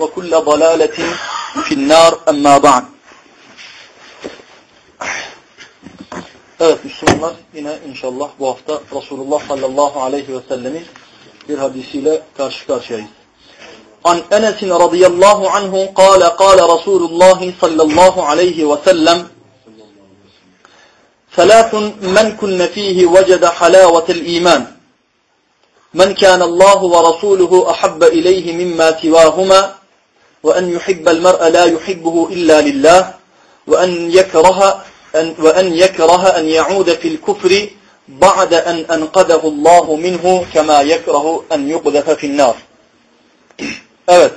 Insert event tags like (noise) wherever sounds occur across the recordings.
وكل ضلالة في النار أما بعد Evet Müslümanlar yine inşallah bu hafta Resulullah sallallahu aleyhi ve sellemin bir hadisiyle karşı karşıyayız. An Enes radıyallahu anhu kâle kâle Resulullah sallallahu aleyhi ve sellem ثلاث من كن فيه وجد حلاوة الإيمان من كان الله ورسوله أحب إليه مما سواهما وأن يحب المرء لا يحبه إلا لله وأن يكره أن وأن يكره أن يعود في الكفر بعد أن أنقذه الله منه كما يكره أن يقذف في النار. (clears throat) Evet.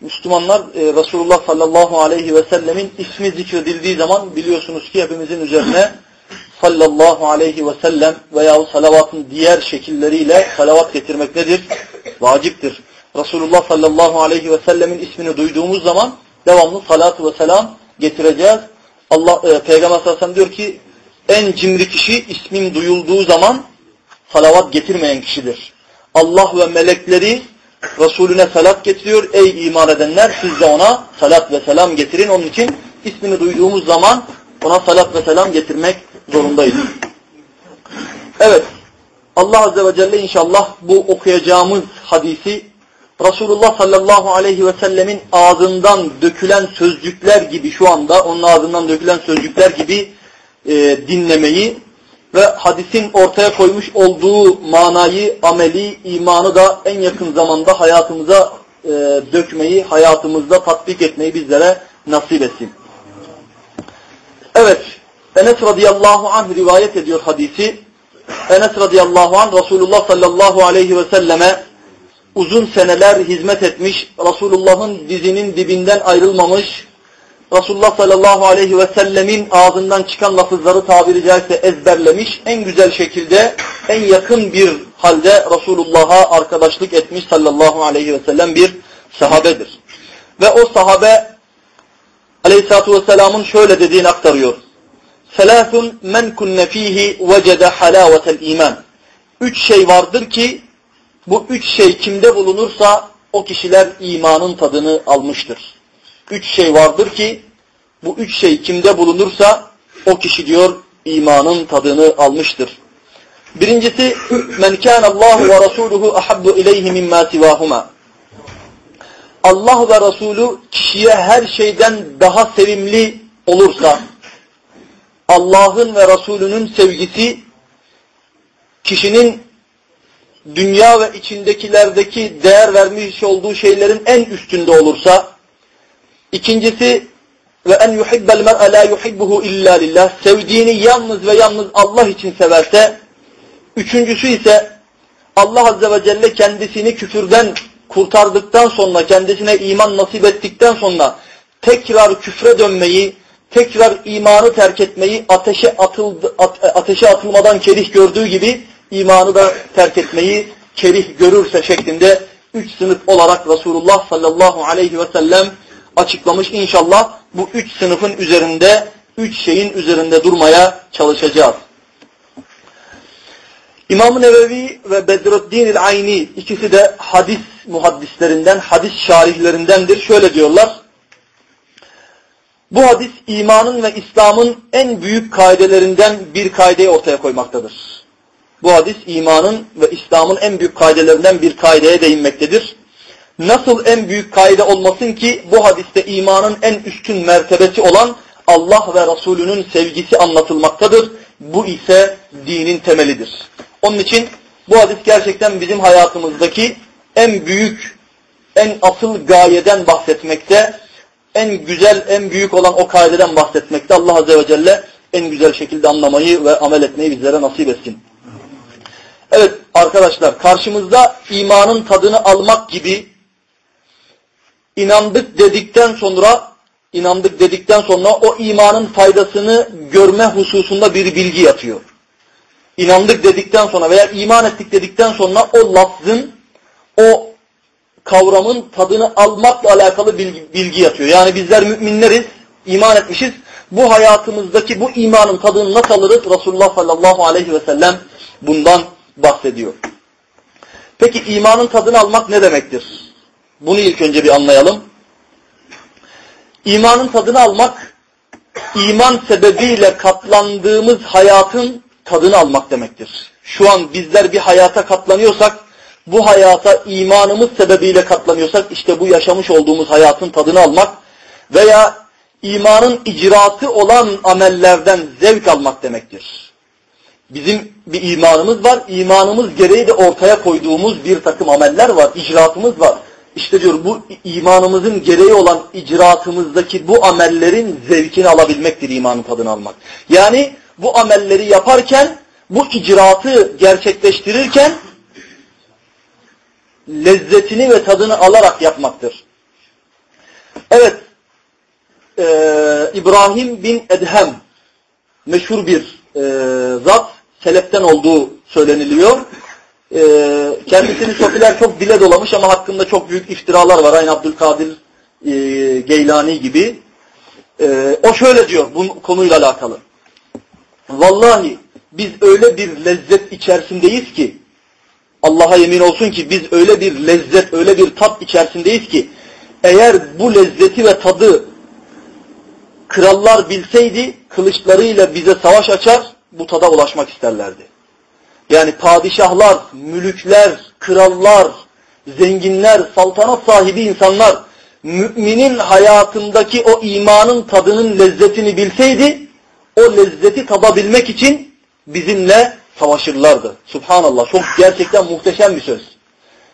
Müslümanlar e, Resulullah sallallahu aleyhi ve sellemin ismi zikredildiği zaman biliyorsunuz ki hepimizin üzerine (clears throat) sallallahu aleyhi ve sellem veya salavatın diğer şekilleriyle salavat getirmek nedir? Vaciptir. Resulullah sallallahu aleyhi ve sellemin ismini duyduğumuz zaman devamlı salatu ve selam getireceğiz. Allah e, Peygamber sallallahu aleyhi ve diyor ki en cimri kişi ismin duyulduğu zaman salavat getirmeyen kişidir. Allah ve melekleri Resulüne salat getiriyor. Ey iman edenler siz de ona salat ve selam getirin. Onun için ismini duyduğumuz zaman ona salat ve selam getirmek zorundayız. Evet. Allah Azze ve Celle inşallah bu okuyacağımız hadisi Resulullah sallallahu aleyhi ve sellemin ağzından dökülen sözcükler gibi şu anda onun ağzından dökülen sözcükler gibi e, dinlemeyi ve hadisin ortaya koymuş olduğu manayı, ameli, imanı da en yakın zamanda hayatımıza e, dökmeyi, hayatımızda tatbik etmeyi bizlere nasip etsin. Evet, Enes radıyallahu anh rivayet ediyor hadisi. Enes radıyallahu anh Resulullah sallallahu aleyhi ve selleme uzun seneler hizmet etmiş, Resulullah'ın dizinin dibinden ayrılmamış, Resulullah sallallahu aleyhi ve sellemin ağzından çıkan lafızları tabiri caizse ezberlemiş, en güzel şekilde, en yakın bir halde Resulullah'a arkadaşlık etmiş sallallahu aleyhi ve sellem bir sahabedir. Ve o sahabe aleyhissalatu vesselamın şöyle dediğini aktarıyor. Selâfun men kunne fîhî vecede halâvetel iman. Üç şey vardır ki bu üç şey kimde bulunursa o kişiler imanın tadını almıştır. Üç şey vardır ki bu üç şey kimde bulunursa o kişi diyor imanın tadını almıştır. Birincisi men kana Allah ve Resuluhu ahabbu ileyhi mimma sivahuma. Allah ve Resulü kişiye her şeyden daha sevimli olursa Allah'ın ve Resulünün sevgisi kişinin dünya ve içindekilerdeki değer vermiş olduğu şeylerin en üstünde olursa ikincisi ve en yuhibbel mer'e la yuhibbuhu illa lillah sevdiğini yalnız ve yalnız Allah için severse üçüncüsü ise Allah azze ve celle kendisini küfürden kurtardıktan sonra kendisine iman nasip ettikten sonra tekrar küfre dönmeyi tekrar imanı terk etmeyi ateşe atıldı, ateşe atılmadan kerih gördüğü gibi imanı da terk etmeyi kerih görürse şeklinde üç sınıf olarak Resulullah sallallahu aleyhi ve sellem açıklamış. İnşallah bu üç sınıfın üzerinde, üç şeyin üzerinde durmaya çalışacağız. İmam-ı Nevevi ve Bedruddin el-Ayni ikisi de hadis muhaddislerinden, hadis şarihlerindendir. Şöyle diyorlar. Bu hadis imanın ve İslam'ın en büyük kaidelerinden bir kaideyi ortaya koymaktadır. Bu hadis imanın ve İslam'ın en büyük kaidelerinden bir kaideye değinmektedir. Nasıl en büyük kaide olmasın ki bu hadiste imanın en üstün mertebesi olan Allah ve Resulünün sevgisi anlatılmaktadır. Bu ise dinin temelidir. Onun için bu hadis gerçekten bizim hayatımızdaki en büyük, en asıl gayeden bahsetmekte, en güzel, en büyük olan o kaideden bahsetmekte. Allah Azze ve Celle en güzel şekilde anlamayı ve amel etmeyi bizlere nasip etsin. Evet arkadaşlar karşımızda imanın tadını almak gibi inandık dedikten sonra inandık dedikten sonra o imanın faydasını görme hususunda bir bilgi yatıyor. İnandık dedikten sonra veya iman ettik dedikten sonra o lafzın, o kavramın tadını almakla alakalı bilgi, bilgi yatıyor. Yani bizler müminleriz, iman etmişiz. Bu hayatımızdaki bu imanın tadını nasıl alırız? Resulullah sallallahu aleyhi ve sellem bundan bahsediyor. Peki imanın tadını almak ne demektir? Bunu ilk önce bir anlayalım. İmanın tadını almak, iman sebebiyle katlandığımız hayatın tadını almak demektir. Şu an bizler bir hayata katlanıyorsak, bu hayata imanımız sebebiyle katlanıyorsak, işte bu yaşamış olduğumuz hayatın tadını almak veya imanın icraatı olan amellerden zevk almak demektir. Bizim bir imanımız var, imanımız gereği de ortaya koyduğumuz bir takım ameller var, icraatımız var. İşte diyor bu imanımızın gereği olan icraatımızdaki bu amellerin zevkini alabilmektir imanın tadını almak. Yani bu amelleri yaparken, bu icraatı gerçekleştirirken lezzetini ve tadını alarak yapmaktır. Evet, e, İbrahim bin Edhem meşhur bir e, zat, seleften olduğu söyleniliyor. E, kendisini sofiler çok dile dolamış ama hakkında çok büyük iftiralar var. Aynı Abdülkadir e, Geylani gibi. E, o şöyle diyor bu konuyla alakalı. Vallahi biz öyle bir lezzet içerisindeyiz ki Allah'a yemin olsun ki biz öyle bir lezzet, öyle bir tat içerisindeyiz ki eğer bu lezzeti ve tadı krallar bilseydi kılıçlarıyla bize savaş açar, bu tada ulaşmak isterlerdi. Yani padişahlar, mülükler, krallar, zenginler, saltanat sahibi insanlar müminin hayatındaki o imanın tadının lezzetini bilseydi o lezzeti tadabilmek için bizimle savaşırlardı. Subhanallah. Çok gerçekten muhteşem bir söz.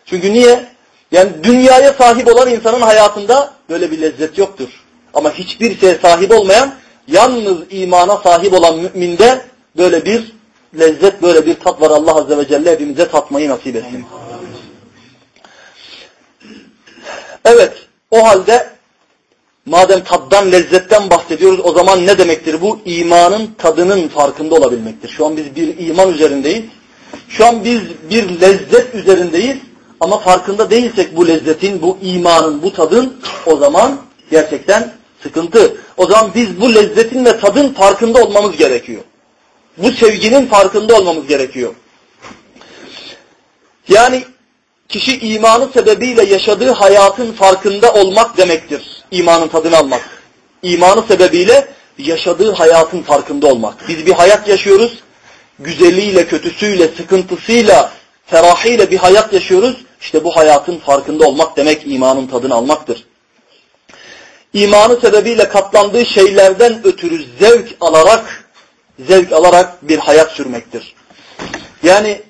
Çünkü niye? Yani dünyaya sahip olan insanın hayatında böyle bir lezzet yoktur. Ama hiçbir şeye sahip olmayan, yalnız imana sahip olan müminde böyle bir lezzet, böyle bir tat var. Allah Azze ve Celle hepimize tatmayı nasip etsin. Evet, o halde madem taddan, lezzetten bahsediyoruz o zaman ne demektir bu? İmanın tadının farkında olabilmektir. Şu an biz bir iman üzerindeyiz. Şu an biz bir lezzet üzerindeyiz. Ama farkında değilsek bu lezzetin, bu imanın, bu tadın o zaman gerçekten sıkıntı. O zaman biz bu lezzetin ve tadın farkında olmamız gerekiyor. Bu sevginin farkında olmamız gerekiyor. Yani kişi imanı sebebiyle yaşadığı hayatın farkında olmak demektir. İmanın tadını almak. İmanı sebebiyle yaşadığı hayatın farkında olmak. Biz bir hayat yaşıyoruz. Güzeliyle, kötüsüyle, sıkıntısıyla, ferahıyla bir hayat yaşıyoruz. İşte bu hayatın farkında olmak demek imanın tadını almaktır. İmanı sebebiyle katlandığı şeylerden ötürü zevk alarak, zevk alarak bir hayat sürmektir. Yani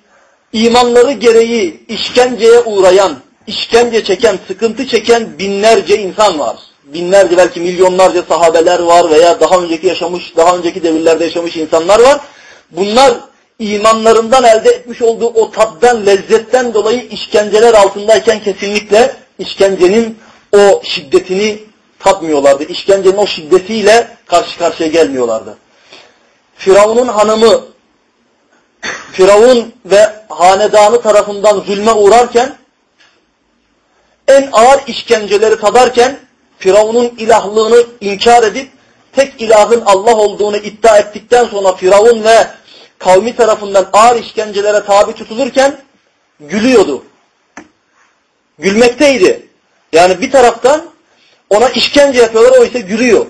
imanları gereği işkenceye uğrayan, işkence çeken, sıkıntı çeken binlerce insan var. Binlerce belki milyonlarca sahabeler var veya daha önceki yaşamış, daha önceki devirlerde yaşamış insanlar var. Bunlar imanlarından elde etmiş olduğu o tattan, lezzetten dolayı işkenceler altındayken kesinlikle işkencenin o şiddetini tatmıyorlardı. İşkencenin o şiddetiyle karşı karşıya gelmiyorlardı. Firavun'un hanımı Firavun ve hanedanı tarafından zulme uğrarken en ağır işkenceleri tadarken Firavun'un ilahlığını inkar edip tek ilahın Allah olduğunu iddia ettikten sonra Firavun ve kavmi tarafından ağır işkencelere tabi tutulurken gülüyordu. Gülmekteydi. Yani bir taraftan ona işkence yapıyorlar o ise gülüyor.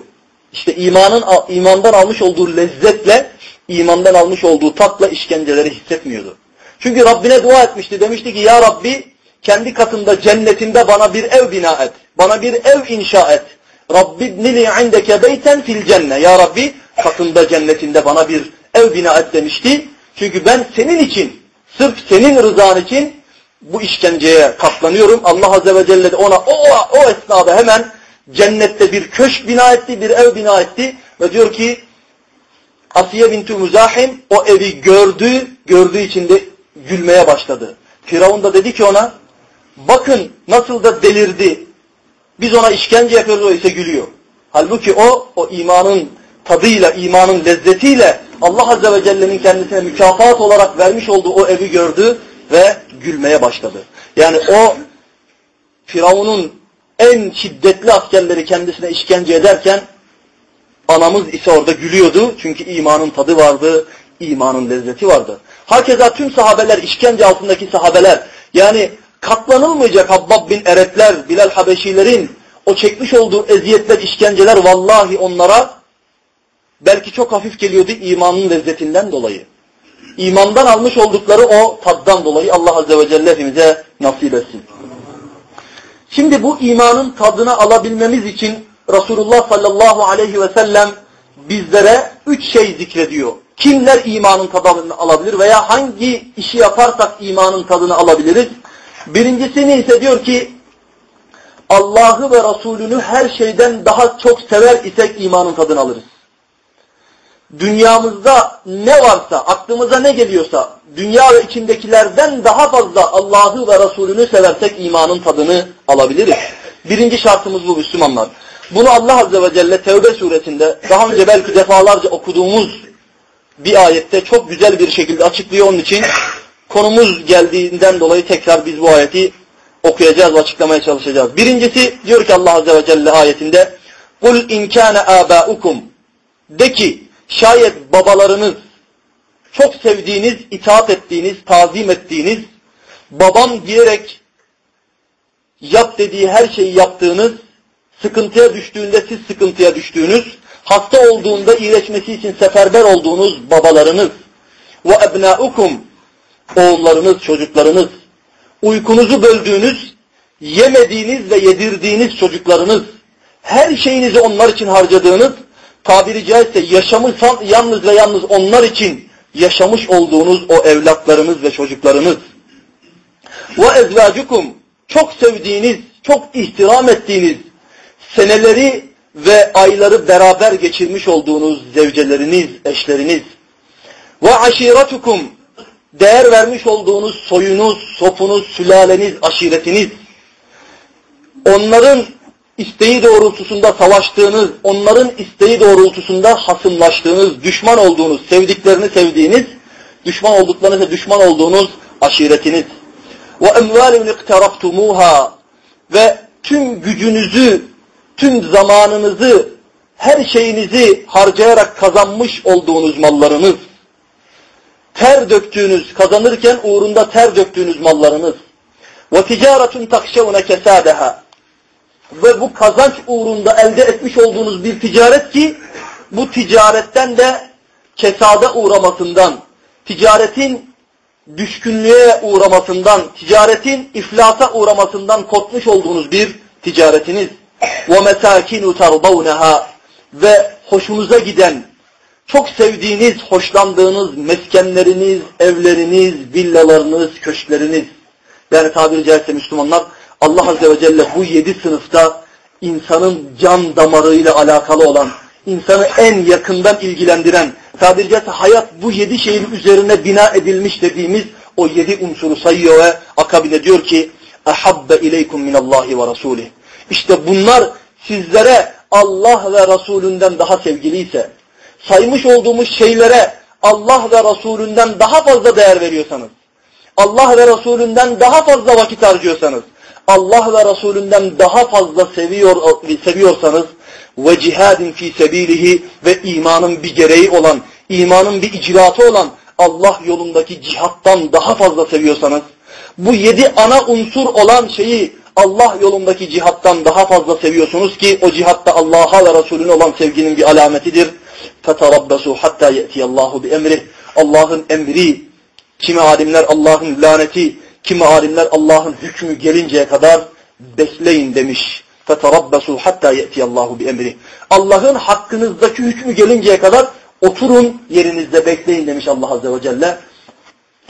İşte imanın imandan almış olduğu lezzetle, imandan almış olduğu tatla işkenceleri hissetmiyordu. Çünkü Rabbine dua etmişti. Demişti ki ya Rabbi kendi katında cennetinde bana bir ev bina et. Bana bir ev inşa et. Rabbi nili indeke beyten fil cenne. Ya Rabbi katında cennetinde bana bir ev bina et demişti. Çünkü ben senin için, sırf senin rızan için bu işkenceye katlanıyorum. Allah Azze ve Celle de ona o, o esnada hemen cennette bir köşk bina etti, bir ev bina etti ve diyor ki Asiye bintu Muzahim o evi gördü, gördüğü için de gülmeye başladı. Firavun da dedi ki ona bakın nasıl da delirdi. Biz ona işkence yapıyoruz o ise gülüyor. Halbuki o, o imanın tadıyla, imanın lezzetiyle Allah Azze ve Celle'nin kendisine mükafat olarak vermiş olduğu o evi gördü ve gülmeye başladı. Yani o Firavun'un en şiddetli askerleri kendisine işkence ederken anamız ise orada gülüyordu. Çünkü imanın tadı vardı, imanın lezzeti vardı. Hakeza tüm sahabeler, işkence altındaki sahabeler, yani katlanılmayacak Habbab bin Eretler, Bilal Habeşilerin o çekmiş olduğu eziyetler, işkenceler vallahi onlara belki çok hafif geliyordu imanın lezzetinden dolayı. İmandan almış oldukları o taddan dolayı Allah Azze ve Celle hepimize nasip etsin. Şimdi bu imanın tadını alabilmemiz için Resulullah sallallahu aleyhi ve sellem bizlere üç şey zikrediyor. Kimler imanın tadını alabilir veya hangi işi yaparsak imanın tadını alabiliriz? Birincisini ise diyor ki Allah'ı ve Resulünü her şeyden daha çok sever isek imanın tadını alırız. Dünyamızda ne varsa, aklımıza ne geliyorsa, dünya ve içindekilerden daha fazla Allah'ı ve Resulünü seversek imanın tadını alabiliriz. Birinci şartımız bu Müslümanlar. Bunu Allah Azze ve Celle Tevbe suresinde daha önce belki defalarca okuduğumuz bir ayette çok güzel bir şekilde açıklıyor. Onun için konumuz geldiğinden dolayı tekrar biz bu ayeti okuyacağız ve açıklamaya çalışacağız. Birincisi diyor ki Allah Azze ve Celle ayetinde قُلْ اِنْ كَانَ آبَاؤُكُمْ De ki şayet babalarınız çok sevdiğiniz, itaat ettiğiniz, tazim ettiğiniz, babam diyerek yap dediği her şeyi yaptığınız, sıkıntıya düştüğünde siz sıkıntıya düştüğünüz, hasta olduğunda iyileşmesi için seferber olduğunuz babalarınız ve ebnaukum oğullarınız, çocuklarınız, uykunuzu böldüğünüz, yemediğiniz ve yedirdiğiniz çocuklarınız, her şeyinizi onlar için harcadığınız, tabiri caizse yaşamı yalnız ve yalnız onlar için yaşamış olduğunuz o evlatlarınız ve çocuklarınız. Ve ezvacukum çok sevdiğiniz, çok ihtiram ettiğiniz seneleri ve ayları beraber geçirmiş olduğunuz zevceleriniz, eşleriniz. Ve aşiretukum değer vermiş olduğunuz soyunuz, sopunuz, sülaleniz, aşiretiniz. Onların isteği doğrultusunda savaştığınız, onların isteği doğrultusunda hasımlaştığınız, düşman olduğunuz, sevdiklerini sevdiğiniz, düşman olduklarınızla düşman olduğunuz aşiretiniz. Ve emvalun iktaraftumuha ve tüm gücünüzü, tüm zamanınızı, her şeyinizi harcayarak kazanmış olduğunuz mallarınız. Ter döktüğünüz, kazanırken uğrunda ter döktüğünüz mallarınız. Ve ticaretun takşevune kesadeha ve bu kazanç uğrunda elde etmiş olduğunuz bir ticaret ki bu ticaretten de kesada uğramasından, ticaretin düşkünlüğe uğramasından, ticaretin iflasa uğramasından korkmuş olduğunuz bir ticaretiniz. وَمَسَاكِنُ تَرْضَوْنَهَا Ve hoşunuza giden, çok sevdiğiniz, hoşlandığınız meskenleriniz, evleriniz, villalarınız, köşkleriniz. Yani tabiri caizse Müslümanlar Allah Azze ve Celle bu yedi sınıfta insanın can damarıyla alakalı olan, insanı en yakından ilgilendiren, tabiri caizse hayat bu yedi şeyin üzerine bina edilmiş dediğimiz o yedi unsuru sayıyor ve akabinde diyor ki اَحَبَّ اِلَيْكُمْ مِنَ اللّٰهِ وَرَسُولِهِ İşte bunlar sizlere Allah ve Resulünden daha sevgiliyse, saymış olduğumuz şeylere Allah ve Resulünden daha fazla değer veriyorsanız, Allah ve Resulünden daha fazla vakit harcıyorsanız, Allah ve Resulünden daha fazla seviyor, seviyorsanız ve cihadin fi sebilihi ve imanın bir gereği olan, imanın bir icraatı olan Allah yolundaki cihattan daha fazla seviyorsanız, bu yedi ana unsur olan şeyi Allah yolundaki cihattan daha fazla seviyorsunuz ki o cihatta Allah'a ve Resulüne olan sevginin bir alametidir. فَتَرَبَّسُوا حَتَّى يَأْتِيَ اللّٰهُ بِاَمْرِهِ Allah'ın emri, kimi alimler Allah'ın laneti, kimi alimler Allah'ın hükmü gelinceye kadar bekleyin demiş. فَتَرَبَّسُوا حَتَّى يَأْتِيَ اللّٰهُ بِاَمْرِهِ Allah'ın hakkınızdaki hükmü gelinceye kadar oturun yerinizde bekleyin demiş Allah Azze ve Celle.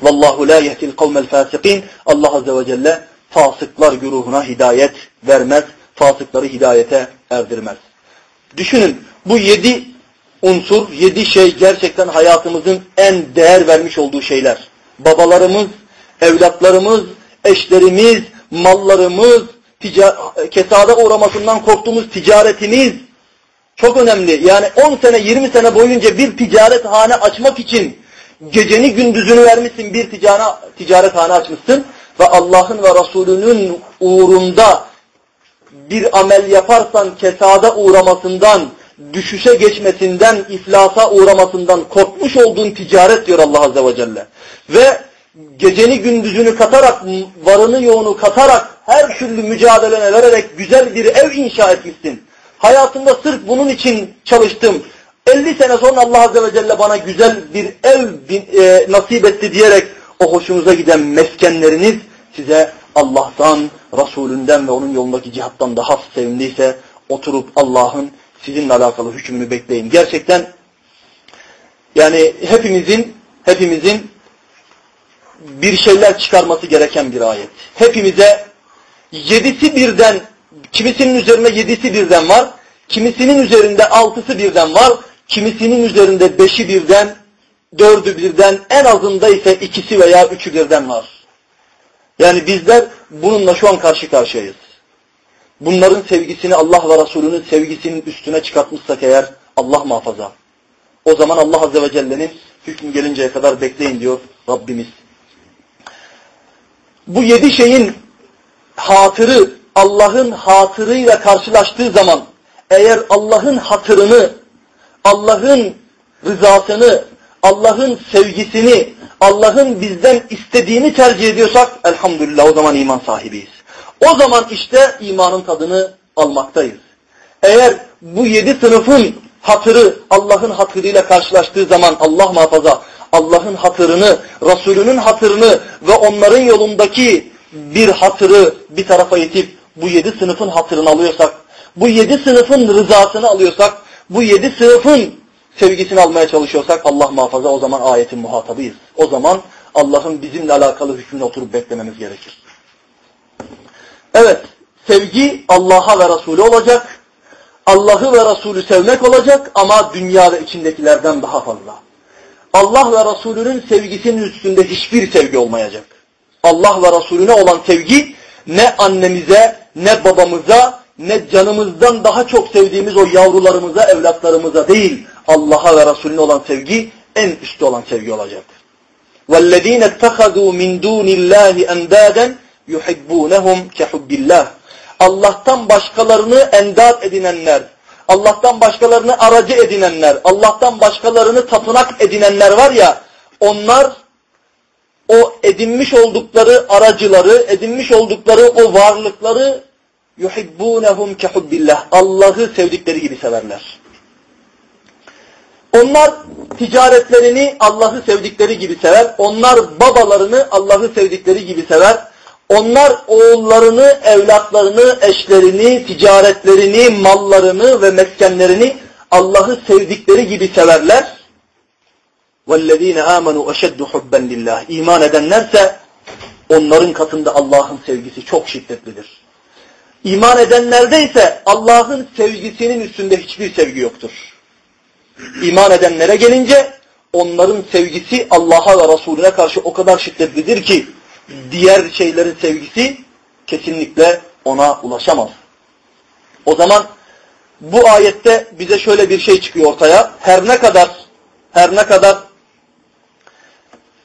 Vallahu la yehdil kavmel fasikin. Allah Azze ve Celle fasıklar güruhuna hidayet vermez. Fasıkları hidayete erdirmez. Düşünün bu yedi unsur, yedi şey gerçekten hayatımızın en değer vermiş olduğu şeyler. Babalarımız, evlatlarımız, eşlerimiz, mallarımız, kesada uğramasından korktuğumuz ticaretimiz çok önemli. Yani 10 sene 20 sene boyunca bir ticaret hane açmak için geceni gündüzünü vermişsin bir ticaret, ticaret hane açmışsın ve Allah'ın ve Resulünün uğrunda bir amel yaparsan kesada uğramasından, düşüşe geçmesinden, iflasa uğramasından korkmuş olduğun ticaret diyor Allah Azze ve Celle. Ve geceni gündüzünü katarak, varını yoğunu katarak, her türlü mücadelene vererek güzel bir ev inşa etmişsin. Hayatımda sırf bunun için çalıştım. 50 sene sonra Allah Azze ve Celle bana güzel bir ev e, nasip etti diyerek o hoşunuza giden meskenleriniz size Allah'tan, Resulünden ve onun yolundaki cihattan daha sevimliyse oturup Allah'ın sizinle alakalı hükmünü bekleyin. Gerçekten yani hepimizin hepimizin bir şeyler çıkarması gereken bir ayet. Hepimize yedisi birden, kimisinin üzerinde yedisi birden var, kimisinin üzerinde altısı birden var, kimisinin üzerinde beşi birden, dördü birden, en azında ise ikisi veya üçü birden var. Yani bizler bununla şu an karşı karşıyayız. Bunların sevgisini Allah ve Resulünün sevgisinin üstüne çıkartmışsak eğer Allah muhafaza. O zaman Allah Azze ve Celle'nin hükmü gelinceye kadar bekleyin diyor Rabbimiz. Bu yedi şeyin hatırı Allah'ın hatırıyla karşılaştığı zaman eğer Allah'ın hatırını, Allah'ın rızasını, Allah'ın sevgisini, Allah'ın bizden istediğini tercih ediyorsak elhamdülillah o zaman iman sahibiyiz. O zaman işte imanın tadını almaktayız. Eğer bu yedi sınıfın hatırı Allah'ın hatırıyla karşılaştığı zaman Allah muhafaza Allah'ın hatırını, Resulünün hatırını ve onların yolundaki bir hatırı bir tarafa itip bu yedi sınıfın hatırını alıyorsak, bu yedi sınıfın rızasını alıyorsak, bu yedi sınıfın sevgisini almaya çalışıyorsak Allah muhafaza o zaman ayetin muhatabıyız. O zaman Allah'ın bizimle alakalı hükmüne oturup beklememiz gerekir. Evet, sevgi Allah'a ve Resulü olacak. Allah'ı ve Resulü sevmek olacak ama dünya ve içindekilerden daha fazla. Allah ve Resulünün sevgisinin üstünde hiçbir sevgi olmayacak. Allah ve Resulüne olan sevgi ne annemize, ne babamıza, ne canımızdan daha çok sevdiğimiz o yavrularımıza, evlatlarımıza değil, Allah'a ve Resulüne olan sevgi en üstte olan sevgi olacak. وَالَّذ۪ينَ اتَّخَذُوا مِنْ دُونِ اللّٰهِ اَنْدَادًا يُحِبُّونَهُمْ كَحُبِّ اللّٰهِ Allah'tan başkalarını endat edinenler, Allah'tan başkalarını aracı edinenler, Allah'tan başkalarını tapınak edinenler var ya, onlar o edinmiş oldukları aracıları, edinmiş oldukları o varlıkları yuhibbunehum kehubbillah. Allah'ı sevdikleri gibi severler. Onlar ticaretlerini Allah'ı sevdikleri gibi sever. Onlar babalarını Allah'ı sevdikleri gibi sever. Onlar oğullarını, evlatlarını, eşlerini, ticaretlerini, mallarını ve meskenlerini Allah'ı sevdikleri gibi severler. وَالَّذ۪ينَ آمَنُوا اَشَدُّ حُبًّا لِلّٰهِ İman edenlerse onların katında Allah'ın sevgisi çok şiddetlidir. İman edenlerde ise Allah'ın sevgisinin üstünde hiçbir sevgi yoktur. İman edenlere gelince onların sevgisi Allah'a ve Resulüne karşı o kadar şiddetlidir ki diğer şeylerin sevgisi kesinlikle ona ulaşamaz. O zaman bu ayette bize şöyle bir şey çıkıyor ortaya. Her ne kadar her ne kadar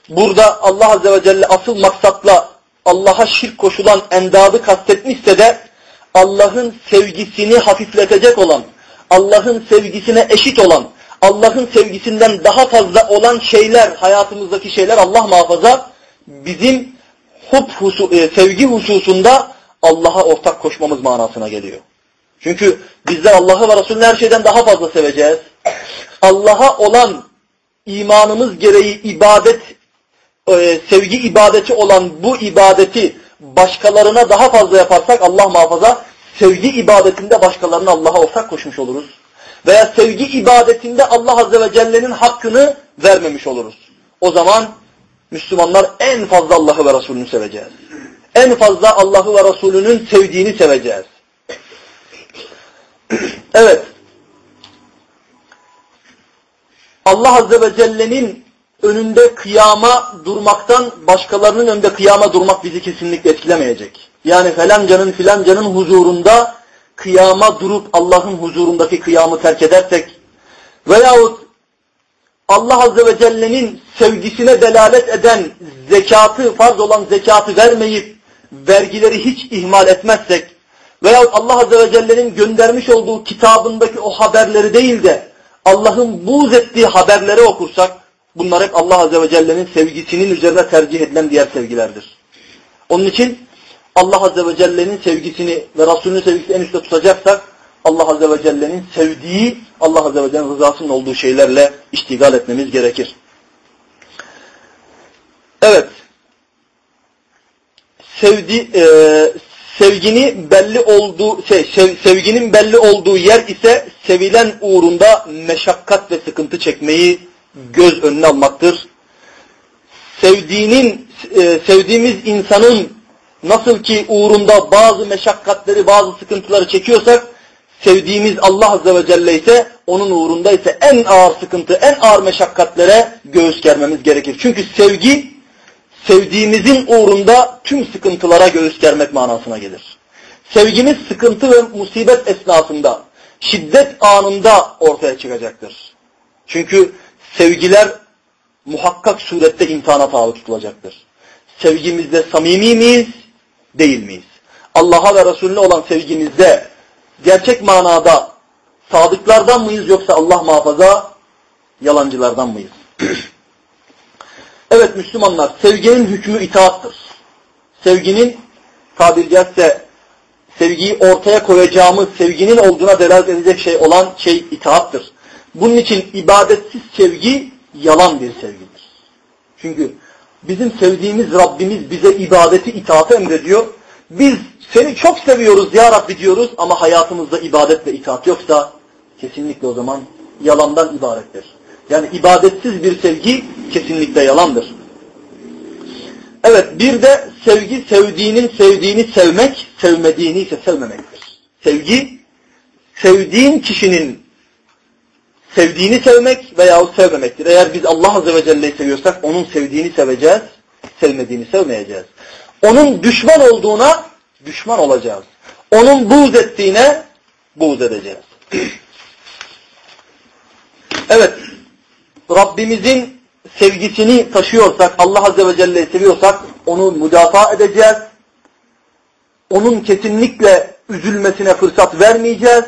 burada Allah Azze ve Celle asıl maksatla Allah'a şirk koşulan endadı kastetmişse de Allah'ın sevgisini hafifletecek olan, Allah'ın sevgisine eşit olan, Allah'ın sevgisinden daha fazla olan şeyler, hayatımızdaki şeyler Allah muhafaza bizim hub husu, e, sevgi hususunda Allah'a ortak koşmamız manasına geliyor. Çünkü bizler Allah'ı ve Resulü'nü her şeyden daha fazla seveceğiz. Allah'a olan imanımız gereği ibadet, e, sevgi ibadeti olan bu ibadeti başkalarına daha fazla yaparsak Allah muhafaza sevgi ibadetinde başkalarına Allah'a ortak koşmuş oluruz. Veya sevgi ibadetinde Allah Azze ve Celle'nin hakkını vermemiş oluruz. O zaman Müslümanlar en fazla Allah'ı ve Resulünü seveceğiz. En fazla Allah'ı ve Resulünün sevdiğini seveceğiz. (clears throat) evet. Allah Azze ve Celle'nin önünde kıyama durmaktan başkalarının önünde kıyama durmak bizi kesinlikle etkilemeyecek. Yani felancanın filancanın huzurunda kıyama durup Allah'ın huzurundaki kıyamı terk edersek veyahut Allah Azze ve Celle'nin sevgisine delalet eden zekatı, farz olan zekatı vermeyip vergileri hiç ihmal etmezsek veyahut Allah Azze ve Celle'nin göndermiş olduğu kitabındaki o haberleri değil de Allah'ın buğz ettiği haberleri okursak bunlar hep Allah Azze ve Celle'nin sevgisinin üzerine tercih edilen diğer sevgilerdir. Onun için Allah Azze ve Celle'nin sevgisini ve Resulünün sevgisini en üstte tutacaksak Allah Azze ve Celle'nin sevdiği, Allah Azze ve Celle'nin rızasının olduğu şeylerle iştigal etmemiz gerekir. Evet. Sevdi, e, sevgini belli olduğu şey, sev, sevginin belli olduğu yer ise sevilen uğrunda meşakkat ve sıkıntı çekmeyi göz önüne almaktır. Sevdiğinin, e, sevdiğimiz insanın nasıl ki uğrunda bazı meşakkatleri, bazı sıkıntıları çekiyorsak, sevdiğimiz Allah Azze ve Celle ise onun uğrunda ise en ağır sıkıntı, en ağır meşakkatlere göğüs germemiz gerekir. Çünkü sevgi, sevdiğimizin uğrunda tüm sıkıntılara göğüs germek manasına gelir. Sevgimiz sıkıntı ve musibet esnasında, şiddet anında ortaya çıkacaktır. Çünkü sevgiler muhakkak surette imtihana tabi tutulacaktır. Sevgimizde samimi miyiz, değil miyiz? Allah'a ve Resulüne olan sevgimizde gerçek manada sadıklardan mıyız yoksa Allah muhafaza yalancılardan mıyız? (clears throat) evet Müslümanlar sevginin hükmü itaattır. Sevginin tabir caizse sevgiyi ortaya koyacağımız sevginin olduğuna delalet edecek şey olan şey itaattır. Bunun için ibadetsiz sevgi yalan bir sevgidir. Çünkü bizim sevdiğimiz Rabbimiz bize ibadeti itaatı emrediyor. Biz seni çok seviyoruz ya Rabbi diyoruz ama hayatımızda ibadet ve itaat yoksa kesinlikle o zaman yalandan ibarettir. Yani ibadetsiz bir sevgi kesinlikle yalandır. Evet bir de sevgi sevdiğinin sevdiğini sevmek, sevmediğini ise sevmemektir. Sevgi sevdiğin kişinin sevdiğini sevmek veya sevmemektir. Eğer biz Allah Azze ve Celle'yi seviyorsak onun sevdiğini seveceğiz, sevmediğini sevmeyeceğiz. Onun düşman olduğuna düşman olacağız. Onun buğz ettiğine buğz edeceğiz. (clears throat) evet, Rabbimizin sevgisini taşıyorsak, Allah Azze ve Celle'yi seviyorsak onu müdafaa edeceğiz. Onun kesinlikle üzülmesine fırsat vermeyeceğiz.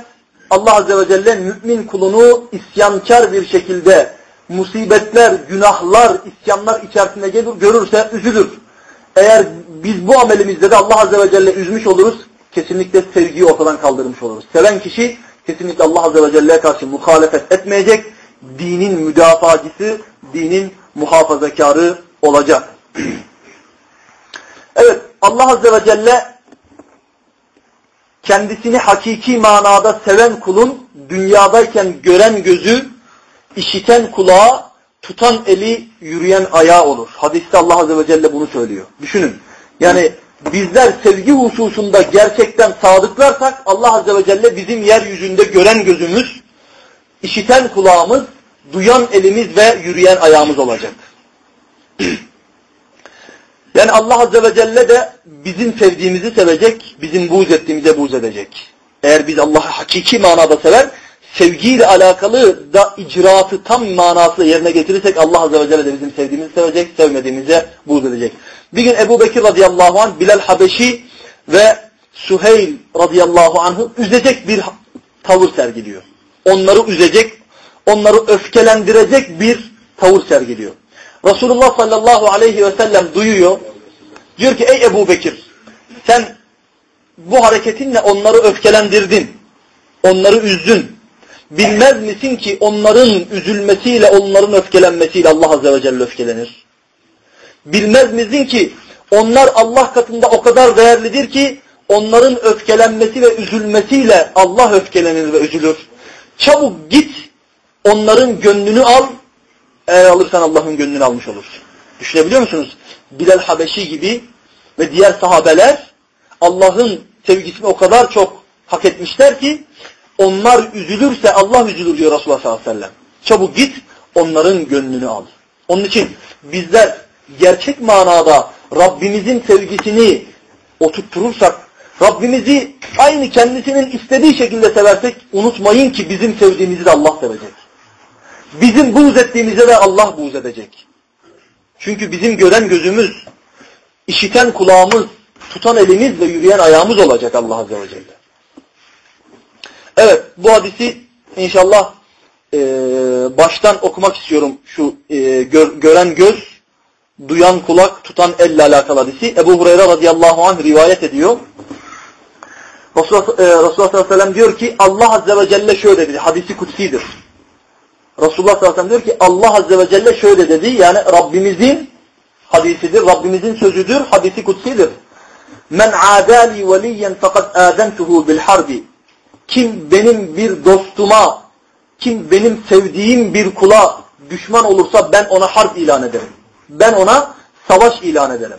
Allah Azze ve Celle mümin kulunu isyankar bir şekilde musibetler, günahlar, isyanlar içerisinde görürse üzülür. Eğer biz bu amelimizde de Allah Azze ve Celle üzmüş oluruz, kesinlikle sevgiyi ortadan kaldırmış oluruz. Seven kişi kesinlikle Allah Azze ve Celle'ye karşı muhalefet etmeyecek, dinin müdafacısı, dinin muhafazakarı olacak. (clears throat) evet, Allah Azze ve Celle kendisini hakiki manada seven kulun dünyadayken gören gözü, işiten kulağı, tutan eli, yürüyen ayağı olur. Hadiste Allah Azze ve Celle bunu söylüyor. Düşünün. Yani bizler sevgi hususunda gerçekten sadıklarsak Allah Azze ve Celle bizim yeryüzünde gören gözümüz, işiten kulağımız, duyan elimiz ve yürüyen ayağımız olacak. (clears throat) Yani Allah Azze ve Celle de bizim sevdiğimizi sevecek, bizim buğz ettiğimize buğz edecek. Eğer biz Allah'ı hakiki manada sever, sevgiyle alakalı da icraatı tam manası yerine getirirsek Allah Azze ve Celle de bizim sevdiğimizi sevecek, sevmediğimize buğz edecek. Bir gün Ebu Bekir radıyallahu anh, Bilal Habeşi ve Süheyl radıyallahu anh'ı üzecek bir tavır sergiliyor. Onları üzecek, onları öfkelendirecek bir tavır sergiliyor. Resulullah sallallahu aleyhi ve sellem duyuyor. Diyor ki ey Ebu Bekir sen bu hareketinle onları öfkelendirdin. Onları üzdün. Bilmez misin ki onların üzülmesiyle, onların öfkelenmesiyle Allah Azze ve Celle öfkelenir. Bilmez misin ki onlar Allah katında o kadar değerlidir ki onların öfkelenmesi ve üzülmesiyle Allah öfkelenir ve üzülür. Çabuk git onların gönlünü al. Eğer alırsan Allah'ın gönlünü almış olursun. Düşünebiliyor musunuz? Bilal Habeşi gibi ve diğer sahabeler Allah'ın sevgisini o kadar çok hak etmişler ki onlar üzülürse Allah üzülür diyor Resulullah sallallahu aleyhi ve sellem. Çabuk git onların gönlünü al. Onun için bizler gerçek manada Rabbimizin sevgisini oturtturursak, Rabbimizi aynı kendisinin istediği şekilde seversek unutmayın ki bizim sevdiğimizi de Allah sevecek. Bizim buğz ettiğimize de Allah buğz edecek. Çünkü bizim gören gözümüz, işiten kulağımız, tutan elimiz ve yürüyen ayağımız olacak Allah Azze ve Celle. Evet bu hadisi inşallah e, baştan okumak istiyorum. Şu e, gör, gören göz, duyan kulak, tutan elle alakalı hadisi. Ebu Hureyre radıyallahu anh rivayet ediyor. E, Resulullah sallallahu aleyhi ve sellem diyor ki Allah azze ve celle şöyle dedi. Hadisi kutsidir. Resulullah sallallahu aleyhi ve sellem diyor ki Allah azze ve celle şöyle dedi. Yani Rabbimizin hadisidir. Rabbimizin sözüdür. Hadisi kutsidir. Men adali veliyen fakat azentuhu bil harbi. Kim benim bir dostuma, kim benim sevdiğim bir kula düşman olursa ben ona harp ilan ederim Ben ona savaş ilan ederim.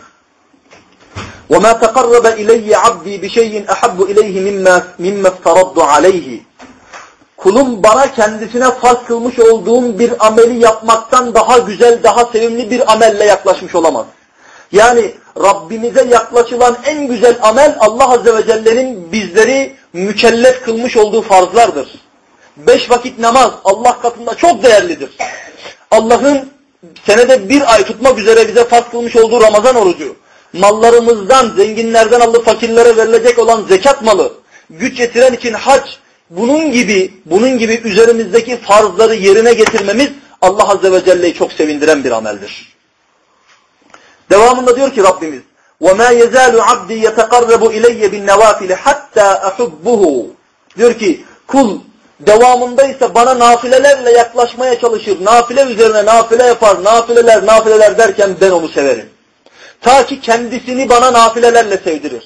وَمَا تَقَرَّبَ اِلَيَّ عَبْدِي بِشَيْءٍ اَحَبُّ اِلَيْهِ مِمَّا اَفْتَرَضُ عَلَيْهِ Kulum bana kendisine farz kılmış olduğum bir ameli yapmaktan daha güzel, daha sevimli bir amelle yaklaşmış olamaz. Yani Rabbimize yaklaşılan en güzel amel Allah Azze ve Celle'nin bizleri mükellef kılmış olduğu farzlardır. Beş vakit namaz Allah katında çok değerlidir. Allah'ın senede bir ay tutmak üzere bize farz kılmış olduğu Ramazan orucu, mallarımızdan, zenginlerden aldığı fakirlere verilecek olan zekat malı, güç yetiren için hac, bunun gibi, bunun gibi üzerimizdeki farzları yerine getirmemiz Allah Azze ve Celle'yi çok sevindiren bir ameldir. Devamında diyor ki Rabbimiz وَمَا يَزَالُ عَبْدِي يَتَقَرَّبُ اِلَيَّ بِالنَّوَافِلِ حَتَّى أَحُبُّهُ Diyor ki kul devamında ise bana nafilelerle yaklaşmaya çalışır. Nafile üzerine nafile yapar. Nafileler nafileler derken ben onu severim. Ta ki kendisini bana nafilelerle sevdirir.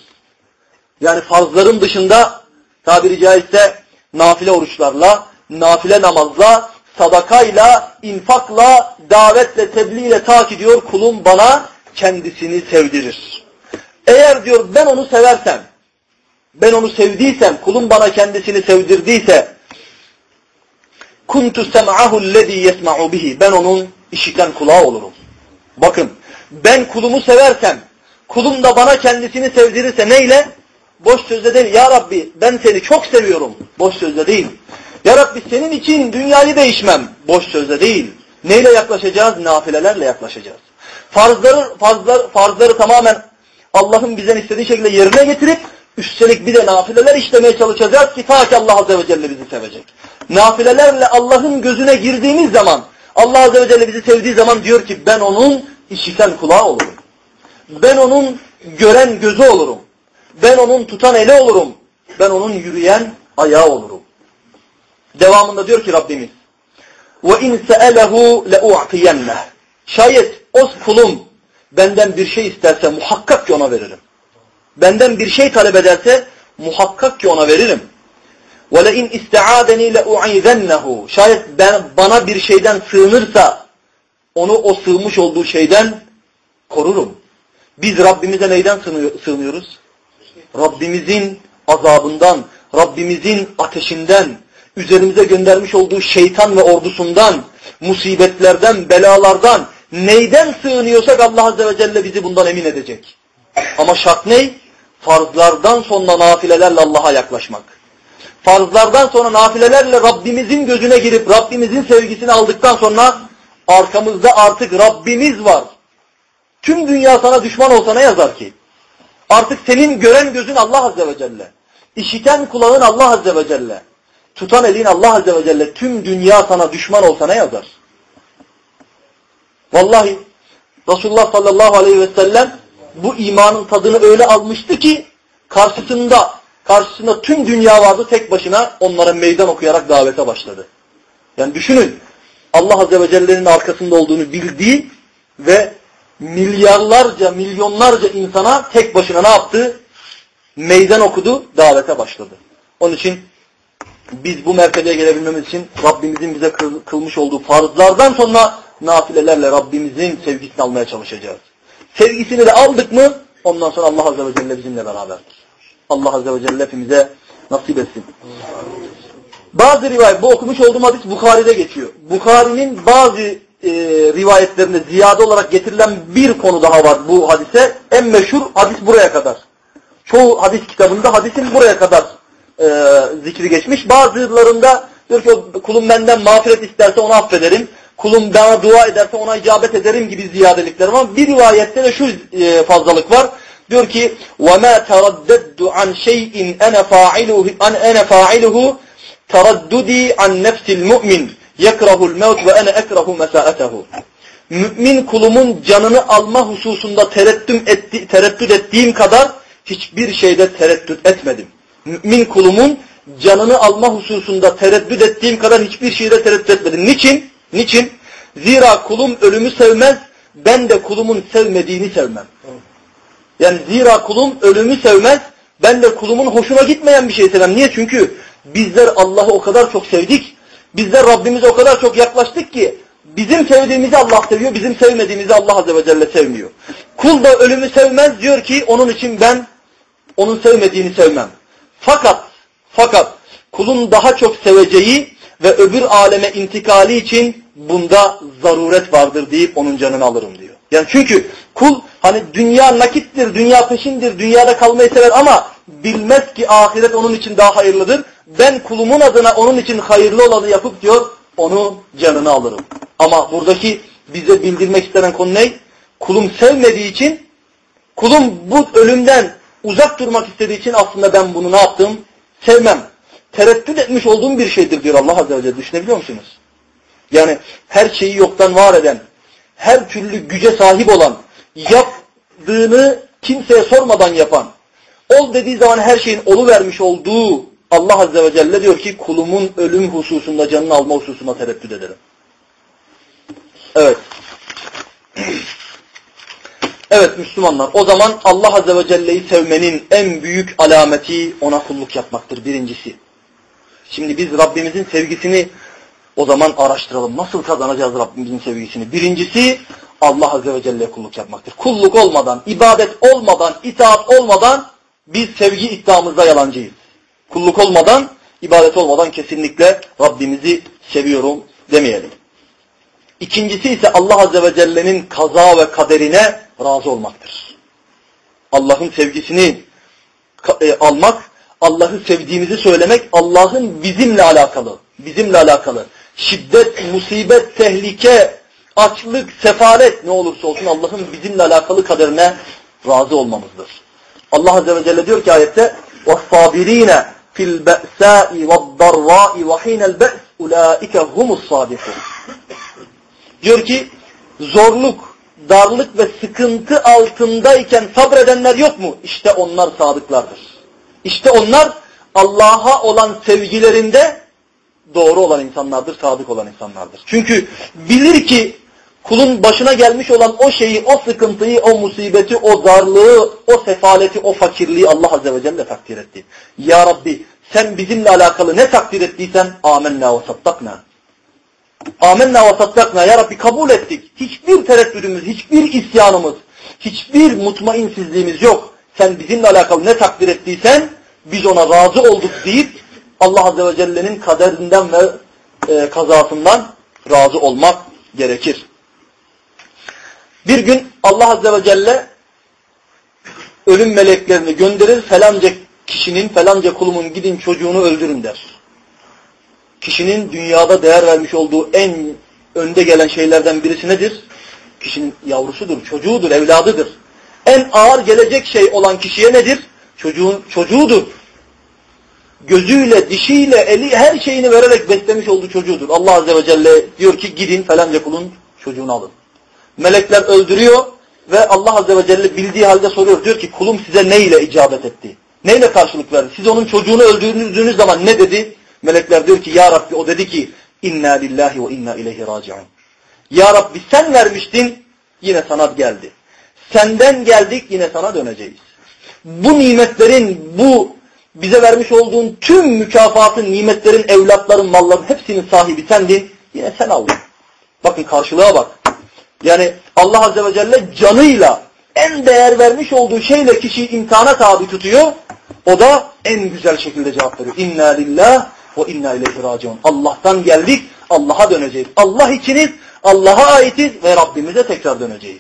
Yani farzların dışında tabiri caizse nafile oruçlarla, nafile namazla, sadakayla, infakla, davetle, tebliğle ta ki diyor kulum bana kendisini sevdirir. Eğer diyor ben onu seversem, ben onu sevdiysem, kulum bana kendisini sevdirdiyse kuntu sem'ahu allazî yesma'u bihi. Ben onun işiten kulağı olurum. Bakın ben kulumu seversem, kulum da bana kendisini sevdirirse neyle? Boş sözle değil. Ya Rabbi ben seni çok seviyorum. Boş sözle değil. Ya Rabbi senin için dünyayı değişmem. Boş sözle değil. Neyle yaklaşacağız? Nafilelerle yaklaşacağız. Farzları, farzlar, farzları tamamen Allah'ın bizden istediği şekilde yerine getirip üstelik bir de nafileler işlemeye çalışacağız ki ta ki Allah Azze ve Celle bizi sevecek. Nafilelerle Allah'ın gözüne girdiğimiz zaman Allah Azze ve Celle bizi sevdiği zaman diyor ki ben onun işiten kulağı olurum. Ben onun gören gözü olurum. Ben onun tutan eli olurum. Ben onun yürüyen ayağı olurum. Devamında diyor ki Rabbimiz وَاِنْ سَأَلَهُ لَاُعْطِيَنَّهِ Şayet o kulum benden bir şey isterse muhakkak ki ona veririm. Benden bir şey talep ederse muhakkak ki ona veririm. وَلَاِنْ اِسْتَعَادَنِي لَاُعِذَنَّهُ Şayet ben, bana bir şeyden sığınırsa onu o sığmış olduğu şeyden korurum. Biz Rabbimize neyden sığınıyoruz? Rabbimizin azabından, Rabbimizin ateşinden, üzerimize göndermiş olduğu şeytan ve ordusundan, musibetlerden, belalardan, neyden sığınıyorsak Allah Azze ve Celle bizi bundan emin edecek. Ama şart ne? Farzlardan sonra nafilelerle Allah'a yaklaşmak. Farzlardan sonra nafilelerle Rabbimizin gözüne girip Rabbimizin sevgisini aldıktan sonra arkamızda artık Rabbimiz var. Tüm dünya sana düşman olsa ne yazar ki? Artık senin gören gözün Allah Azze ve Celle. İşiten kulağın Allah Azze ve Celle. tutan elin Allah Azze ve Celle tüm dünya sana düşman olsa ne yazar? Vallahi Resulullah sallallahu aleyhi ve sellem bu imanın tadını öyle almıştı ki karşısında karşısında tüm dünya vardı tek başına onlara meydan okuyarak davete başladı. Yani düşünün Allah Azze ve Celle'nin arkasında olduğunu bildiği ve milyarlarca, milyonlarca insana tek başına ne yaptı? Meydan okudu, davete başladı. Onun için biz bu mertebeye gelebilmemiz için Rabbimizin bize kılmış olduğu farzlardan sonra nafilelerle Rabbimizin sevgisini almaya çalışacağız. Sevgisini de aldık mı ondan sonra Allah Azze ve Celle bizimle beraberdir. Allah Azze ve Celle hepimize nasip etsin. Bazı rivayet, bu okumuş olduğum hadis Bukhari'de geçiyor. Bukhari'nin bazı e, rivayetlerinde ziyade olarak getirilen bir konu daha var bu hadise. En meşhur hadis buraya kadar. Çoğu hadis kitabında hadisin buraya kadar e, zikri geçmiş. Bazılarında diyor ki kulum benden mağfiret isterse onu affederim Kulum bana dua ederse ona icabet ederim gibi ziyadelikler var. Bir rivayette de şu e, fazlalık var. Diyor ki وَمَا تَرَدَّدُ عَنْ شَيْءٍ أَنَا فَاعِلُهُ أَنَا فَاعِلُهُ تَرَدُّدِي عَنْ نَفْسِ الْمُؤْمِنِ يَكْرَهُ الْمَوْتِ وَأَنَا اَكْرَهُ مَسَاءَتَهُ Mümin kulumun canını alma hususunda tereddüm etti, tereddüt ettiğim kadar hiçbir şeyde tereddüt etmedim. Mümin kulumun canını alma hususunda tereddüt ettiğim kadar hiçbir şeyde tereddüt etmedim. Niçin? Niçin? Zira kulum ölümü sevmez, ben de kulumun sevmediğini sevmem. Yani zira kulum ölümü sevmez, ben de kulumun hoşuna gitmeyen bir şey sevmem. Niye? Çünkü bizler Allah'ı o kadar çok sevdik, bizler Rabbimize o kadar çok yaklaştık ki bizim sevdiğimizi Allah seviyor, bizim sevmediğimizi Allah Azze ve Celle sevmiyor. Kul da ölümü sevmez diyor ki onun için ben onun sevmediğini sevmem. Fakat, fakat kulun daha çok seveceği ve öbür aleme intikali için bunda zaruret vardır deyip onun canını alırım diyor. Yani çünkü kul hani dünya nakittir, dünya peşindir, dünyada kalmayı sever ama bilmez ki ahiret onun için daha hayırlıdır. Ben kulumun adına onun için hayırlı olanı yapıp diyor, onu canını alırım. Ama buradaki bize bildirmek istenen konu ne? Kulum sevmediği için, kulum bu ölümden uzak durmak istediği için aslında ben bunu ne yaptım? Sevmem. Tereddüt etmiş olduğum bir şeydir diyor Allah Azze ve Celle. Düşünebiliyor musunuz? Yani her şeyi yoktan var eden, her türlü güce sahip olan, yaptığını kimseye sormadan yapan, ol dediği zaman her şeyin olu vermiş olduğu Allah Azze ve Celle diyor ki kulumun ölüm hususunda canını alma hususuna tereddüt ederim. Evet. (clears throat) Evet Müslümanlar o zaman Allah Azze ve Celle'yi sevmenin en büyük alameti ona kulluk yapmaktır birincisi. Şimdi biz Rabbimizin sevgisini o zaman araştıralım. Nasıl kazanacağız Rabbimizin sevgisini? Birincisi Allah Azze ve Celle'ye kulluk yapmaktır. Kulluk olmadan, ibadet olmadan, itaat olmadan biz sevgi iddiamızda yalancıyız. Kulluk olmadan, ibadet olmadan kesinlikle Rabbimizi seviyorum demeyelim. İkincisi ise Allah Azze ve Celle'nin kaza ve kaderine razı olmaktır. Allah'ın sevgisini e, almak, Allah'ı sevdiğimizi söylemek Allah'ın bizimle alakalı. Bizimle alakalı Şiddet, musibet, tehlike, açlık, sefalet ne olursa olsun Allah'ın bizimle alakalı kaderine razı olmamızdır. Allah Azze ve Celle diyor ki ayette وَالصَّابِر۪ينَ فِي الْبَأْسَاءِ وَالضَّرَّاءِ وَح۪ينَ الْبَأْسِ اُولَٰئِكَ هُمُ الصَّادِقُونَ Diyor ki zorluk, darlık ve sıkıntı altındayken sabredenler yok mu? İşte onlar sadıklardır. İşte onlar Allah'a olan sevgilerinde doğru olan insanlardır, sadık olan insanlardır. Çünkü bilir ki kulun başına gelmiş olan o şeyi, o sıkıntıyı, o musibeti, o darlığı, o sefaleti, o fakirliği Allah Azze ve Celle takdir etti. Ya Rabbi sen bizimle alakalı ne takdir ettiysen amenna ve sattakna. Amenna ve sattakna. Ya Rabbi kabul ettik. Hiçbir tereddüdümüz, hiçbir isyanımız, hiçbir mutmainsizliğimiz yok. Sen bizimle alakalı ne takdir ettiysen biz ona razı olduk deyip Allah Azze ve Celle'nin kaderinden ve e, kazasından razı olmak gerekir. Bir gün Allah Azze ve Celle ölüm meleklerini gönderir falanca kişinin falanca kulumun gidin çocuğunu öldürün der. Kişinin dünyada değer vermiş olduğu en önde gelen şeylerden birisi nedir? Kişinin yavrusudur, çocuğudur, evladıdır. En ağır gelecek şey olan kişiye nedir? Çocuğun, çocuğudur. Gözüyle, dişiyle, eli her şeyini vererek beslemiş olduğu çocuğudur. Allah Azze ve Celle diyor ki gidin falanca kulun çocuğunu alın. Melekler öldürüyor ve Allah Azze ve Celle bildiği halde soruyor. Diyor ki kulum size ne ile icabet etti? Neyle karşılık verdi? Siz onun çocuğunu öldürdüğünüz zaman ne dedi? Melekler diyor ki ya Rabbi o dedi ki inna lillahi ve inna ileyhi raciun. Ya Rabbi sen vermiştin yine sana geldi. Senden geldik yine sana döneceğiz. Bu nimetlerin, bu bize vermiş olduğun tüm mükafatın, nimetlerin, evlatların, malların hepsinin sahibi sendin. Yine sen aldın. Bakın karşılığa bak. Yani Allah Azze ve Celle canıyla en değer vermiş olduğu şeyle kişiyi imtihana tabi tutuyor. O da en güzel şekilde cevap veriyor. İnna lillah ve inna ileyhi raciun. Allah'tan geldik, Allah'a döneceğiz. Allah içiniz, Allah'a aitiz ve Rabbimize tekrar döneceğiz.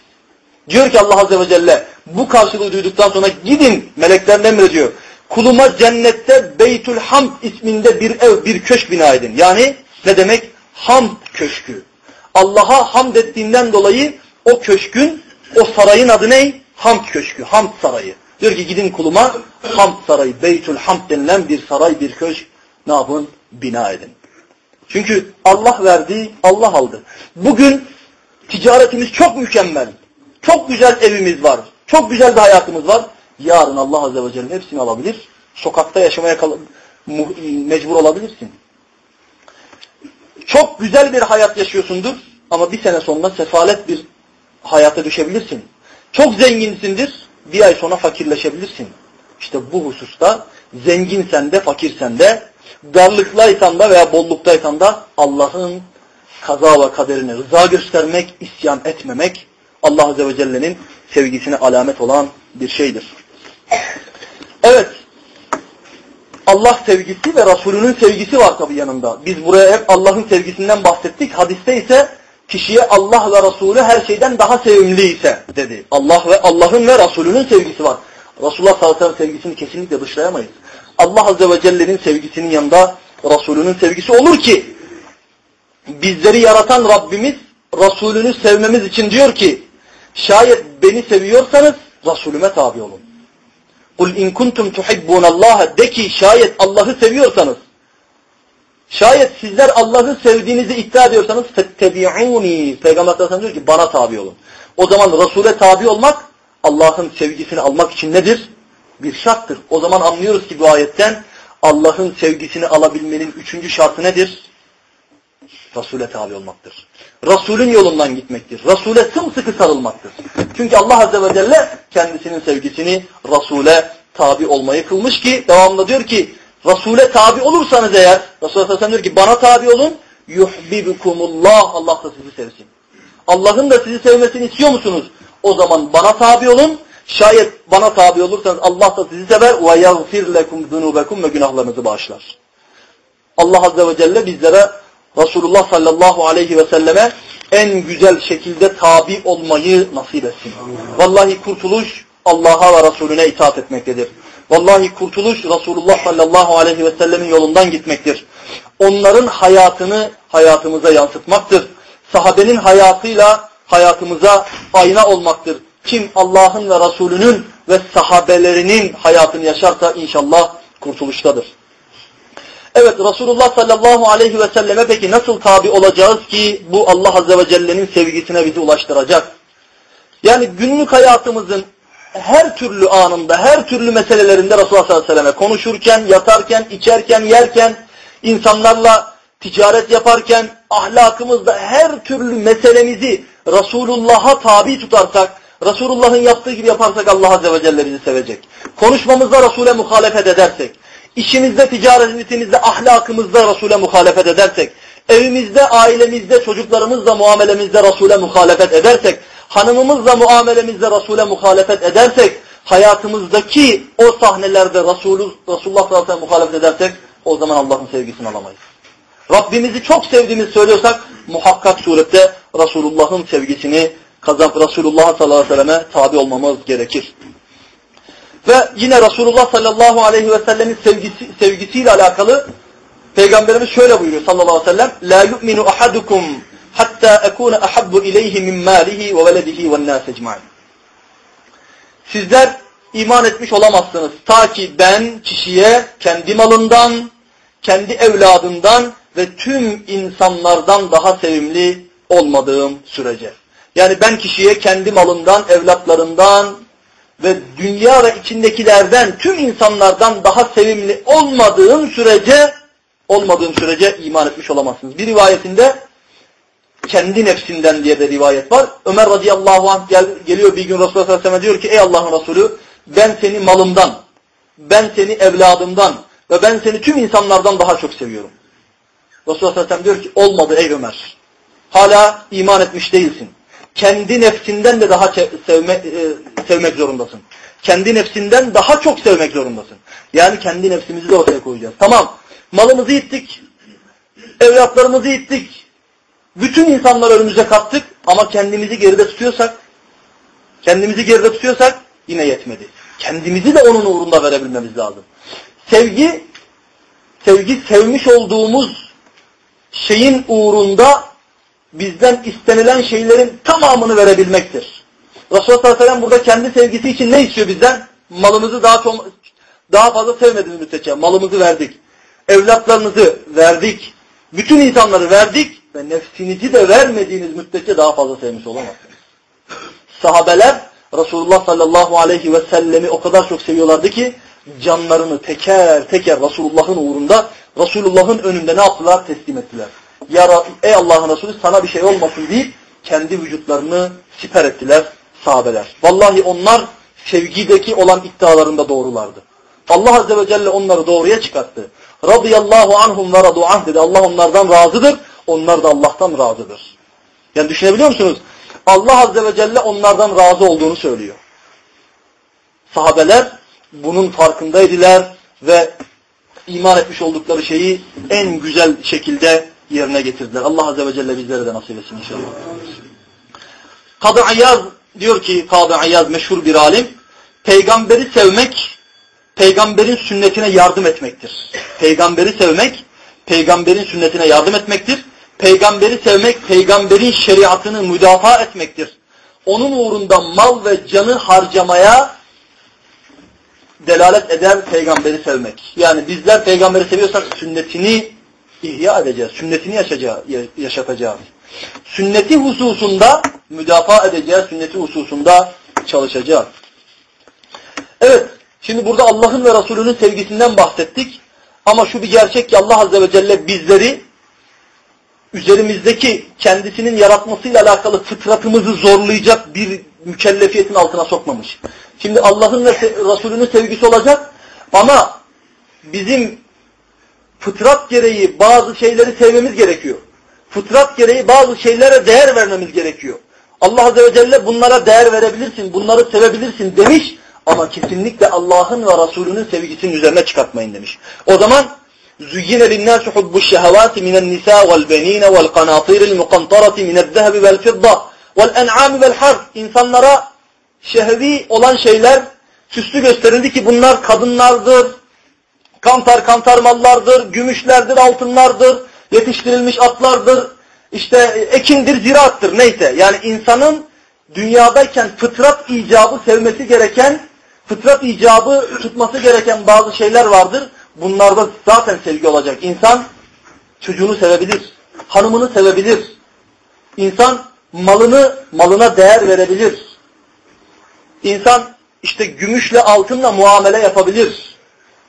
Diyor ki Allah Azze ve Celle bu karşılığı duyduktan sonra gidin meleklerine emrediyor. Kuluma cennette Beytül Hamd isminde bir ev, bir köşk bina edin. Yani ne demek? Hamd köşkü. Allah'a hamd ettiğinden dolayı o köşkün, o sarayın adı ne? Hamd köşkü, hamd sarayı. Diyor ki gidin kuluma hamd sarayı, Beytül Hamd denilen bir saray, bir köşk ne yapın? Bina edin. Çünkü Allah verdi, Allah aldı. Bugün ticaretimiz çok mükemmel. Çok güzel evimiz var. Çok güzel bir hayatımız var. Yarın Allah Azze ve Celle hepsini alabilir. Sokakta yaşamaya mecbur olabilirsin. Çok güzel bir hayat yaşıyorsundur ama bir sene sonra sefalet bir hayata düşebilirsin. Çok zenginsindir, bir ay sonra fakirleşebilirsin. İşte bu hususta zenginsen de fakirsen de, darlıklaysan da veya bolluktaysan da Allah'ın kaza ve kaderine rıza göstermek, isyan etmemek Allah Azze ve Celle'nin sevgisine alamet olan bir şeydir. Evet, Allah sevgisi ve Resulünün sevgisi var tabi yanında. Biz buraya hep Allah'ın sevgisinden bahsettik. Hadiste ise kişiye Allah ve Resulü her şeyden daha sevimli ise dedi. Allah ve Allah'ın ve Resulünün sevgisi var. Resulullah sallallahu aleyhi ve sellem sevgisini kesinlikle dışlayamayız. Allah Azze ve Celle'nin sevgisinin yanında Resulünün sevgisi olur ki bizleri yaratan Rabbimiz Resulünü sevmemiz için diyor ki şayet beni seviyorsanız Resulüme tabi olun. Kul in kuntum tuhibbunallaha de ki şayet Allah'ı seviyorsanız şayet sizler Allah'ı sevdiğinizi iddia ediyorsanız fettebi'uni Peygamber sallallahu diyor ki bana tabi olun. O zaman Resul'e tabi olmak Allah'ın sevgisini almak için nedir? Bir şarttır. O zaman anlıyoruz ki bu ayetten Allah'ın sevgisini alabilmenin üçüncü şartı nedir? Resul'e tabi olmaktır. Resul'ün yolundan gitmektir. Resul'e sımsıkı sarılmaktır. Çünkü Allah Azze ve Celle kendisinin sevgisini Resul'e tabi olmayı kılmış ki devamında diyor ki Resul'e tabi olursanız eğer Resulullah Aleyhisselam diyor ki bana tabi olun yuhbibukumullah Allah da sizi sevsin. Allah'ın da sizi sevmesini istiyor musunuz? O zaman bana tabi olun. Şayet bana tabi olursanız Allah da sizi sever ve yagfir lekum zunubekum ve günahlarınızı bağışlar. Allah Azze ve Celle bizlere Resulullah sallallahu aleyhi ve selleme en güzel şekilde tabi olmayı nasip etsin. Vallahi kurtuluş Allah'a ve Resulüne itaat etmektedir. Vallahi kurtuluş Resulullah sallallahu aleyhi ve sellemin yolundan gitmektir. Onların hayatını hayatımıza yansıtmaktır. Sahabenin hayatıyla hayatımıza ayna olmaktır. Kim Allah'ın ve Resulünün ve sahabelerinin hayatını yaşarsa inşallah kurtuluştadır. Evet Resulullah sallallahu aleyhi ve selleme peki nasıl tabi olacağız ki bu Allah azze ve celle'nin sevgisine bizi ulaştıracak? Yani günlük hayatımızın her türlü anında, her türlü meselelerinde Resulullah sallallahu aleyhi ve selleme konuşurken, yatarken, içerken, yerken, insanlarla ticaret yaparken, ahlakımızda her türlü meselemizi Resulullah'a tabi tutarsak, Resulullah'ın yaptığı gibi yaparsak Allah Azze ve Celle bizi sevecek. Konuşmamızda Resul'e muhalefet edersek, işimizde, ticaretimizde, ahlakımızda Resul'e muhalefet edersek, evimizde, ailemizde, çocuklarımızla muamelemizde Resul'e muhalefet edersek, hanımımızla muamelemizde Resul'e muhalefet edersek, hayatımızdaki o sahnelerde Resulü, Resulullah sallallahu muhalefet edersek, o zaman Allah'ın sevgisini alamayız. Rabbimizi çok sevdiğimizi söylüyorsak, muhakkak surette Resulullah'ın sevgisini kazanıp Resulullah sallallahu aleyhi ve selleme tabi olmamız gerekir. Ve yine Resulullah sallallahu aleyhi ve sellemin sevgisi, sevgisiyle alakalı Peygamberimiz şöyle buyuruyor sallallahu aleyhi ve sellem La yu'minu ahadukum hatta ekune ahabbu ileyhi min malihi ve veledihi ve nâs Sizler iman etmiş olamazsınız. Ta ki ben kişiye kendi malından, kendi evladından ve tüm insanlardan daha sevimli olmadığım sürece. Yani ben kişiye kendi malından, evlatlarından ve dünya ve içindekilerden, tüm insanlardan daha sevimli olmadığım sürece olmadığım sürece iman etmiş olamazsınız. Bir rivayetinde kendi nefsinden diye de rivayet var. Ömer radıyallahu anh gel, geliyor bir gün Resulullah sallallahu aleyhi ve sellem diyor ki ey Allah'ın Resulü ben seni malımdan, ben seni evladımdan ve ben seni tüm insanlardan daha çok seviyorum. Resulullah sallallahu aleyhi ve sellem diyor ki olmadı ey Ömer. Hala iman etmiş değilsin. Kendi nefsinden de daha sevme, e, sevmek zorundasın. Kendi nefsinden daha çok sevmek zorundasın. Yani kendi nefsimizi de ortaya koyacağız. Tamam malımızı ittik, evlatlarımızı ittik, bütün insanları önümüze kattık ama kendimizi geride tutuyorsak, kendimizi geride tutuyorsak yine yetmedi. Kendimizi de onun uğrunda verebilmemiz lazım. Sevgi, sevgi sevmiş olduğumuz şeyin uğrunda bizden istenilen şeylerin tamamını verebilmektir. Resulullah sallallahu aleyhi ve sellem burada kendi sevgisi için ne istiyor bizden? Malımızı daha çok, daha fazla sevmediğimiz müddetçe malımızı verdik. Evlatlarınızı verdik. Bütün insanları verdik ve nefsinizi de vermediğiniz müddetçe daha fazla sevmiş olamazsınız. Sahabeler Resulullah sallallahu aleyhi ve sellemi o kadar çok seviyorlardı ki canlarını teker teker Resulullah'ın uğrunda Resulullah'ın önünde ne yaptılar? Teslim ettiler. Ey Allah'ın Resulü sana bir şey olmasın deyip kendi vücutlarını siper ettiler sahabeler. Vallahi onlar sevgideki olan iddialarında doğrulardı. Allah Azze ve Celle onları doğruya çıkarttı. Radıyallahu anhum ve radu anh dedi. Allah onlardan razıdır. Onlar da Allah'tan razıdır. Yani düşünebiliyor musunuz? Allah Azze ve Celle onlardan razı olduğunu söylüyor. Sahabeler bunun farkındaydılar ve iman etmiş oldukları şeyi en güzel şekilde yerine getirdiler. Allah Azze ve Celle bizlere de nasip etsin inşallah. Kadı Ayyaz diyor ki Kadı Ayyaz meşhur bir alim peygamberi sevmek peygamberin sünnetine yardım etmektir. Peygamberi sevmek peygamberin sünnetine yardım etmektir. Peygamberi sevmek peygamberin şeriatını müdafaa etmektir. Onun uğrunda mal ve canı harcamaya delalet eder peygamberi sevmek. Yani bizler peygamberi seviyorsak sünnetini ihya edeceğiz. Sünnetini yaşatacağız. Sünneti hususunda müdafaa edeceğiz. Sünneti hususunda çalışacağız. Evet. Şimdi burada Allah'ın ve Resulünün sevgisinden bahsettik. Ama şu bir gerçek ki Allah Azze ve Celle bizleri üzerimizdeki kendisinin yaratmasıyla alakalı fıtratımızı zorlayacak bir mükellefiyetin altına sokmamış. Şimdi Allah'ın ve Resulünün sevgisi olacak ama bizim fıtrat gereği bazı şeyleri sevmemiz gerekiyor. Fıtrat gereği bazı şeylere değer vermemiz gerekiyor. Allah Azze ve Celle bunlara değer verebilirsin, bunları sevebilirsin demiş ama kesinlikle Allah'ın ve Resulünün sevgisinin üzerine çıkartmayın demiş. O zaman زُيِّنَ لِلنَّاسُ حُبُّ الشَّهَوَاتِ مِنَ النِّسَاءِ وَالْبَن۪ينَ وَالْقَنَاطِيرِ الْمُقَنْطَرَةِ مِنَ الذَّهَبِ وَالْفِضَّةِ وَالْاَنْعَامِ وَالْحَرْ İnsanlara şehvi olan şeyler süslü gösterildi ki bunlar kadınlardır, kantar kantar mallardır, gümüşlerdir, altınlardır, yetiştirilmiş atlardır, işte ekindir, ziraattır neyse. Yani insanın dünyadayken fıtrat icabı sevmesi gereken, fıtrat icabı tutması gereken bazı şeyler vardır. Bunlarda zaten sevgi olacak. İnsan çocuğunu sevebilir, hanımını sevebilir. İnsan malını, malına değer verebilir. İnsan işte gümüşle altınla muamele yapabilir.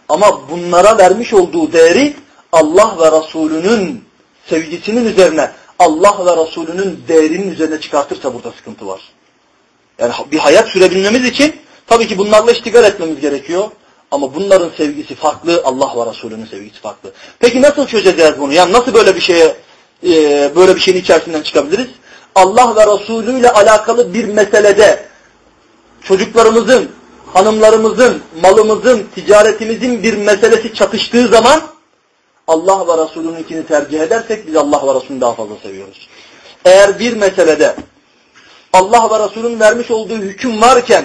Ama bunlara vermiş olduğu değeri Allah ve Resulünün sevgisinin üzerine, Allah ve Resulünün değerinin üzerine çıkartırsa burada sıkıntı var. Yani bir hayat sürebilmemiz için tabii ki bunlarla iştigal etmemiz gerekiyor. Ama bunların sevgisi farklı, Allah ve Resulünün sevgisi farklı. Peki nasıl çözeceğiz bunu? Yani nasıl böyle bir şeye, e, böyle bir şeyin içerisinden çıkabiliriz? Allah ve Resulü ile alakalı bir meselede çocuklarımızın, hanımlarımızın, malımızın, ticaretimizin bir meselesi çatıştığı zaman Allah ve Resulününkini tercih edersek biz Allah ve Resulünü daha fazla seviyoruz. Eğer bir meselede Allah ve Resulünün vermiş olduğu hüküm varken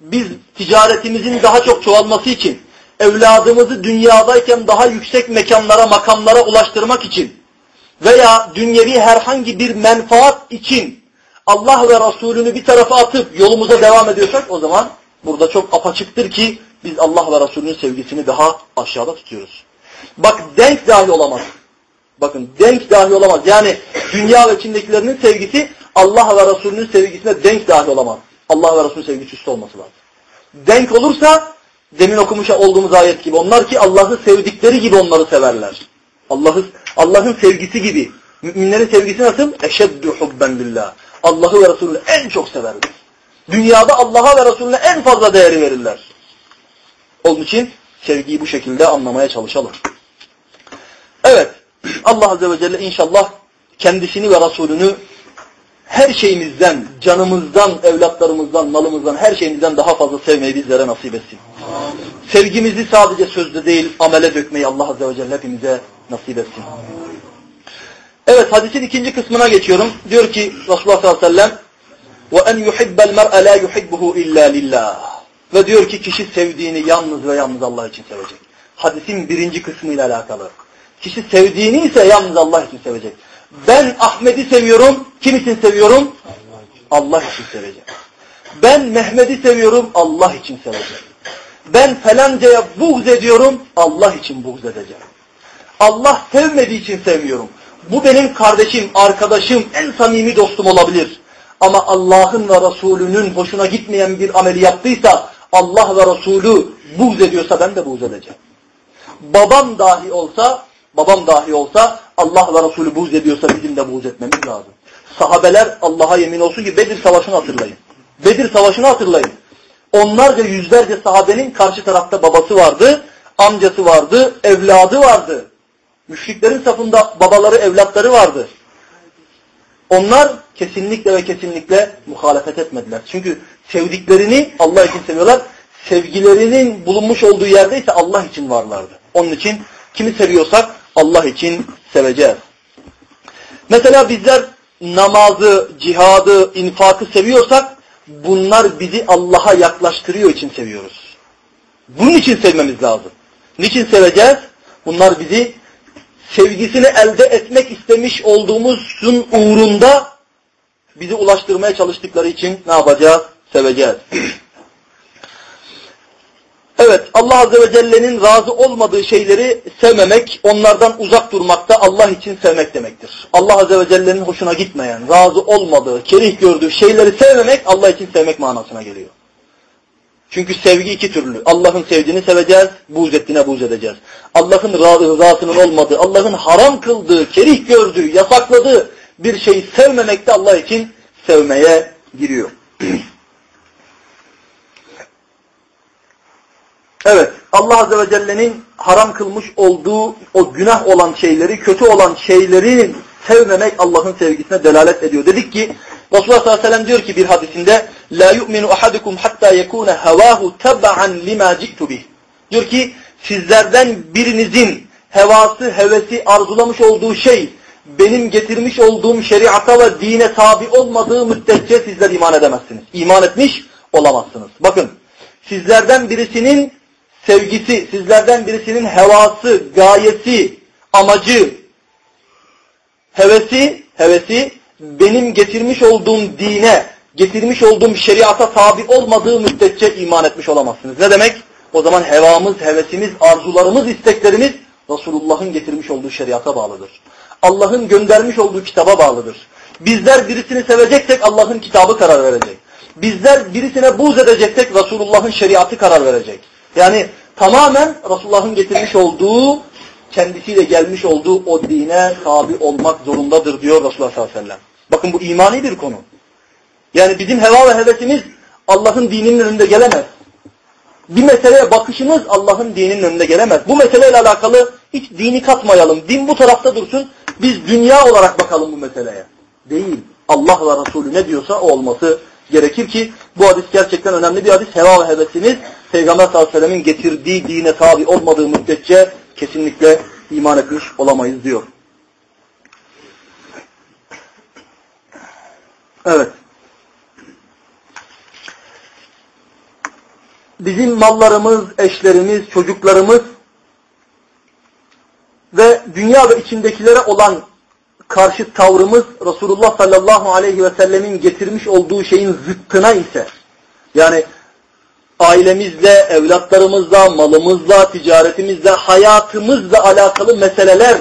biz ticaretimizin daha çok çoğalması için, evladımızı dünyadayken daha yüksek mekanlara, makamlara ulaştırmak için veya dünyevi herhangi bir menfaat için Allah ve Resulünü bir tarafa atıp yolumuza devam ediyorsak o zaman burada çok apaçıktır ki biz Allah ve Resulünün sevgisini daha aşağıda tutuyoruz. Bak denk dahi olamaz. Bakın denk dahi olamaz. Yani dünya ve içindekilerinin sevgisi Allah ve Resulünün sevgisine denk dahi olamaz. Allah ve Resulünün sevgisi üstü olması lazım. Denk olursa demin okumuş olduğumuz ayet gibi onlar ki Allah'ı sevdikleri gibi onları severler. Allah'ı Allah'ın sevgisi gibi. Müminlerin sevgisi nasıl? Eşeddü hubben billah. Allah'ı ve Resulünü en çok severler. Dünyada Allah'a ve Resulüne en fazla değeri verirler. Onun için sevgiyi bu şekilde anlamaya çalışalım. Evet. (clears throat) Allah Azze ve Celle inşallah kendisini ve Resulünü her şeyimizden, canımızdan, evlatlarımızdan, malımızdan, her şeyimizden daha fazla sevmeyi bizlere nasip etsin. Amin. Sevgimizi sadece sözde değil, amele dökmeyi Allah Azze ve Celle hepimize nasip etsin. Evet, hadisin ikinci kısmına geçiyorum. Diyor ki Resulullah sallallahu aleyhi ve sellem وَاَنْ يُحِبَّ الْمَرْءَ لَا يُحِبُّهُ اِلَّا لِلّٰهِ Ve diyor ki kişi sevdiğini yalnız ve yalnız Allah için sevecek. Hadisin birinci kısmıyla alakalı. Kişi sevdiğini ise yalnız Allah için sevecek. Ben Ahmet'i seviyorum. Kim için seviyorum? Allah için seveceğim. Ben Mehmet'i seviyorum. Allah için seveceğim. Ben felancaya buğz ediyorum. Allah için buğz edeceğim. Allah sevmediği için sevmiyorum. Bu benim kardeşim, arkadaşım, en samimi dostum olabilir. Ama Allah'ın ve Resulünün hoşuna gitmeyen bir ameli yaptıysa, Allah ve Resulü buğz ediyorsa ben de buğz edeceğim. Babam dahi olsa babam dahi olsa Allah ve Resulü buğz ediyorsa bizim de buğz etmemiz lazım. Sahabeler Allah'a yemin olsun ki Bedir Savaşı'nı hatırlayın. Bedir Savaşı'nı hatırlayın. Onlarca yüzlerce sahabenin karşı tarafta babası vardı, amcası vardı, evladı vardı. Müşriklerin safında babaları, evlatları vardı. Onlar kesinlikle ve kesinlikle muhalefet etmediler. Çünkü sevdiklerini Allah için seviyorlar. Sevgilerinin bulunmuş olduğu yerde ise Allah için varlardı. Onun için kimi seviyorsak Allah için seveceğiz. Mesela bizler namazı, cihadı, infakı seviyorsak bunlar bizi Allah'a yaklaştırıyor için seviyoruz. Bunun için sevmemiz lazım. Niçin seveceğiz? Bunlar bizi sevgisini elde etmek istemiş olduğumuzun uğrunda bizi ulaştırmaya çalıştıkları için ne yapacağız? Seveceğiz. (clears throat) Evet Allah Azze ve Celle'nin razı olmadığı şeyleri sevmemek, onlardan uzak durmak da Allah için sevmek demektir. Allah Azze ve Celle'nin hoşuna gitmeyen, razı olmadığı, kerih gördüğü şeyleri sevmemek Allah için sevmek manasına geliyor. Çünkü sevgi iki türlü. Allah'ın sevdiğini seveceğiz, buğz ettiğine buğz edeceğiz. Allah'ın rızasının olmadığı, Allah'ın haram kıldığı, kerih gördüğü, yasakladığı bir şeyi sevmemek de Allah için sevmeye giriyor. (clears throat) Evet, Allah Azze ve Celle'nin haram kılmış olduğu o günah olan şeyleri, kötü olan şeyleri sevmemek Allah'ın sevgisine delalet ediyor. Dedik ki Resulullah sallallahu aleyhi ve sellem diyor ki bir hadisinde la yu'minu ahadukum hatta yekuna havahu tab'an lima ci'tu bih. Diyor ki sizlerden birinizin hevası, hevesi arzulamış olduğu şey benim getirmiş olduğum şeriata ve dine tabi olmadığı müddetçe sizler iman edemezsiniz. İman etmiş olamazsınız. Bakın sizlerden birisinin sevgisi, sizlerden birisinin hevası, gayesi, amacı, hevesi, hevesi benim getirmiş olduğum dine, getirmiş olduğum şeriata tabi olmadığı müddetçe iman etmiş olamazsınız. Ne demek? O zaman hevamız, hevesimiz, arzularımız, isteklerimiz Resulullah'ın getirmiş olduğu şeriata bağlıdır. Allah'ın göndermiş olduğu kitaba bağlıdır. Bizler birisini seveceksek Allah'ın kitabı karar verecek. Bizler birisine buğz edeceksek Resulullah'ın şeriatı karar verecek. Yani tamamen Resulullah'ın getirmiş olduğu, kendisiyle gelmiş olduğu o dine tabi olmak zorundadır diyor Resulullah sallallahu aleyhi ve sellem. Bakın bu imani bir konu. Yani bizim heva ve hevesimiz Allah'ın dininin önünde gelemez. Bir meseleye bakışımız Allah'ın dininin önünde gelemez. Bu meseleyle alakalı hiç dini katmayalım. Din bu tarafta dursun. Biz dünya olarak bakalım bu meseleye. Değil. Allah ve Resulü ne diyorsa o olması gerekir ki bu hadis gerçekten önemli bir hadis. Heva ve hevesimiz Peygamber sallallahu aleyhi ve sellemin getirdiği dine tabi olmadığı müddetçe kesinlikle iman etmiş olamayız diyor. Evet. Bizim mallarımız, eşlerimiz, çocuklarımız ve dünya ve içindekilere olan karşı tavrımız Resulullah sallallahu aleyhi ve sellemin getirmiş olduğu şeyin zıttına ise yani ailemizle, evlatlarımızla, malımızla, ticaretimizle, hayatımızla alakalı meseleler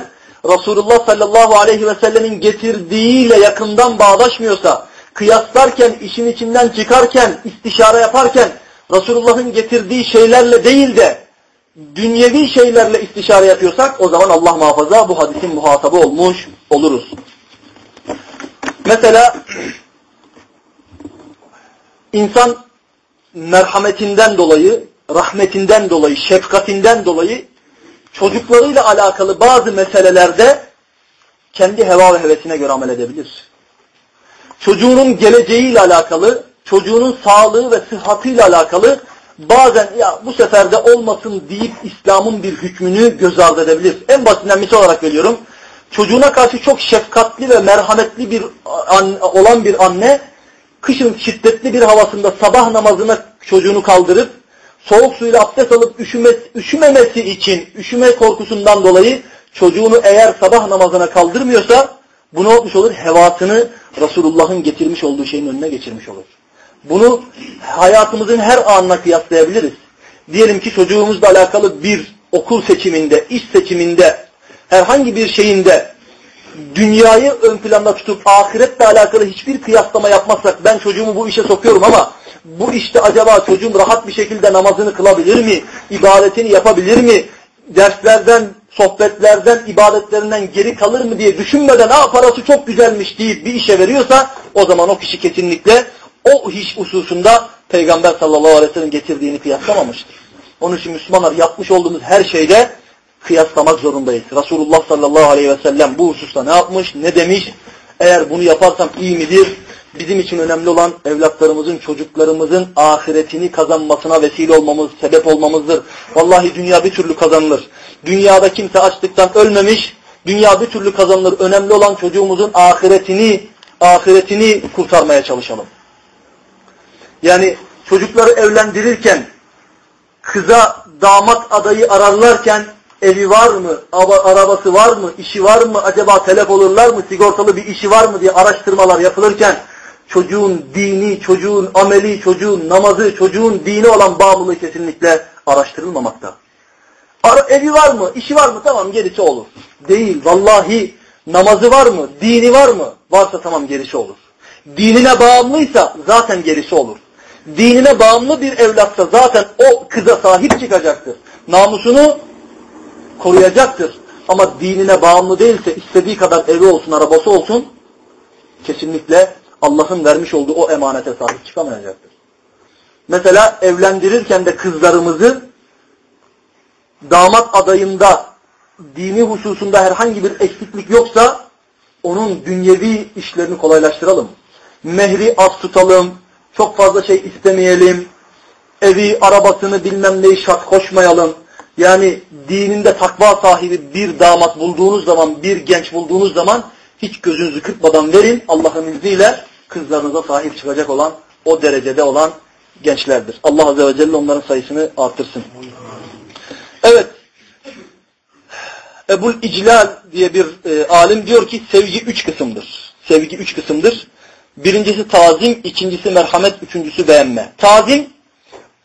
Resulullah sallallahu aleyhi ve sellemin getirdiğiyle yakından bağdaşmıyorsa, kıyaslarken, işin içinden çıkarken, istişare yaparken Resulullah'ın getirdiği şeylerle değil de dünyevi şeylerle istişare yapıyorsak o zaman Allah muhafaza bu hadisin muhatabı olmuş oluruz. Mesela insan merhametinden dolayı, rahmetinden dolayı, şefkatinden dolayı çocuklarıyla alakalı bazı meselelerde kendi heva ve hevesine göre amel edebilir. Çocuğunun geleceğiyle alakalı, çocuğunun sağlığı ve sıhhatıyla alakalı bazen ya bu sefer de olmasın deyip İslam'ın bir hükmünü göz ardı edebilir. En basitinden misal olarak veriyorum. Çocuğuna karşı çok şefkatli ve merhametli bir an, olan bir anne kışın şiddetli bir havasında sabah namazına çocuğunu kaldırıp soğuk suyla abdest alıp üşüme, üşümemesi için üşüme korkusundan dolayı çocuğunu eğer sabah namazına kaldırmıyorsa bu ne olmuş olur? Hevasını Resulullah'ın getirmiş olduğu şeyin önüne geçirmiş olur. Bunu hayatımızın her anına kıyaslayabiliriz. Diyelim ki çocuğumuzla alakalı bir okul seçiminde, iş seçiminde, herhangi bir şeyinde dünyayı ön planda tutup ahiretle alakalı hiçbir kıyaslama yapmazsak ben çocuğumu bu işe sokuyorum ama bu işte acaba çocuğum rahat bir şekilde namazını kılabilir mi? ibadetini yapabilir mi? Derslerden, sohbetlerden, ibadetlerinden geri kalır mı diye düşünmeden ha parası çok güzelmiş deyip bir işe veriyorsa o zaman o kişi kesinlikle o iş hususunda Peygamber sallallahu aleyhi ve sellem getirdiğini kıyaslamamıştır. Onun için Müslümanlar yapmış olduğumuz her şeyde kıyaslamak zorundayız. Resulullah sallallahu aleyhi ve sellem bu hususta ne yapmış, ne demiş? Eğer bunu yaparsam iyi midir? Bizim için önemli olan evlatlarımızın, çocuklarımızın ahiretini kazanmasına vesile olmamız, sebep olmamızdır. Vallahi dünya bir türlü kazanılır. Dünyada kimse açlıktan ölmemiş, dünya bir türlü kazanılır. Önemli olan çocuğumuzun ahiretini, ahiretini kurtarmaya çalışalım. Yani çocukları evlendirirken, kıza damat adayı ararlarken evi var mı, arabası var mı, işi var mı, acaba telef olurlar mı, sigortalı bir işi var mı diye araştırmalar yapılırken çocuğun dini, çocuğun ameli, çocuğun namazı, çocuğun dini olan bağımlılığı kesinlikle araştırılmamakta. Ara, evi var mı, işi var mı tamam gerisi olur. Değil, vallahi namazı var mı, dini var mı, varsa tamam gerisi olur. Dinine bağımlıysa zaten gerisi olur. Dinine bağımlı bir evlatsa zaten o kıza sahip çıkacaktır. Namusunu koruyacaktır. Ama dinine bağımlı değilse istediği kadar evi olsun, arabası olsun kesinlikle Allah'ın vermiş olduğu o emanete sahip çıkamayacaktır. Mesela evlendirirken de kızlarımızı damat adayında dini hususunda herhangi bir eksiklik yoksa onun dünyevi işlerini kolaylaştıralım. Mehri az tutalım, çok fazla şey istemeyelim, evi, arabasını bilmem neyi şart koşmayalım. Yani dininde takva sahibi bir damat bulduğunuz zaman, bir genç bulduğunuz zaman hiç gözünüzü kırpmadan verin. Allah'ın izniyle kızlarınıza sahip çıkacak olan, o derecede olan gençlerdir. Allah Azze ve Celle onların sayısını artırsın. Evet. Ebul İclal diye bir e, alim diyor ki sevgi üç kısımdır. Sevgi üç kısımdır. Birincisi tazim, ikincisi merhamet, üçüncüsü beğenme. Tazim,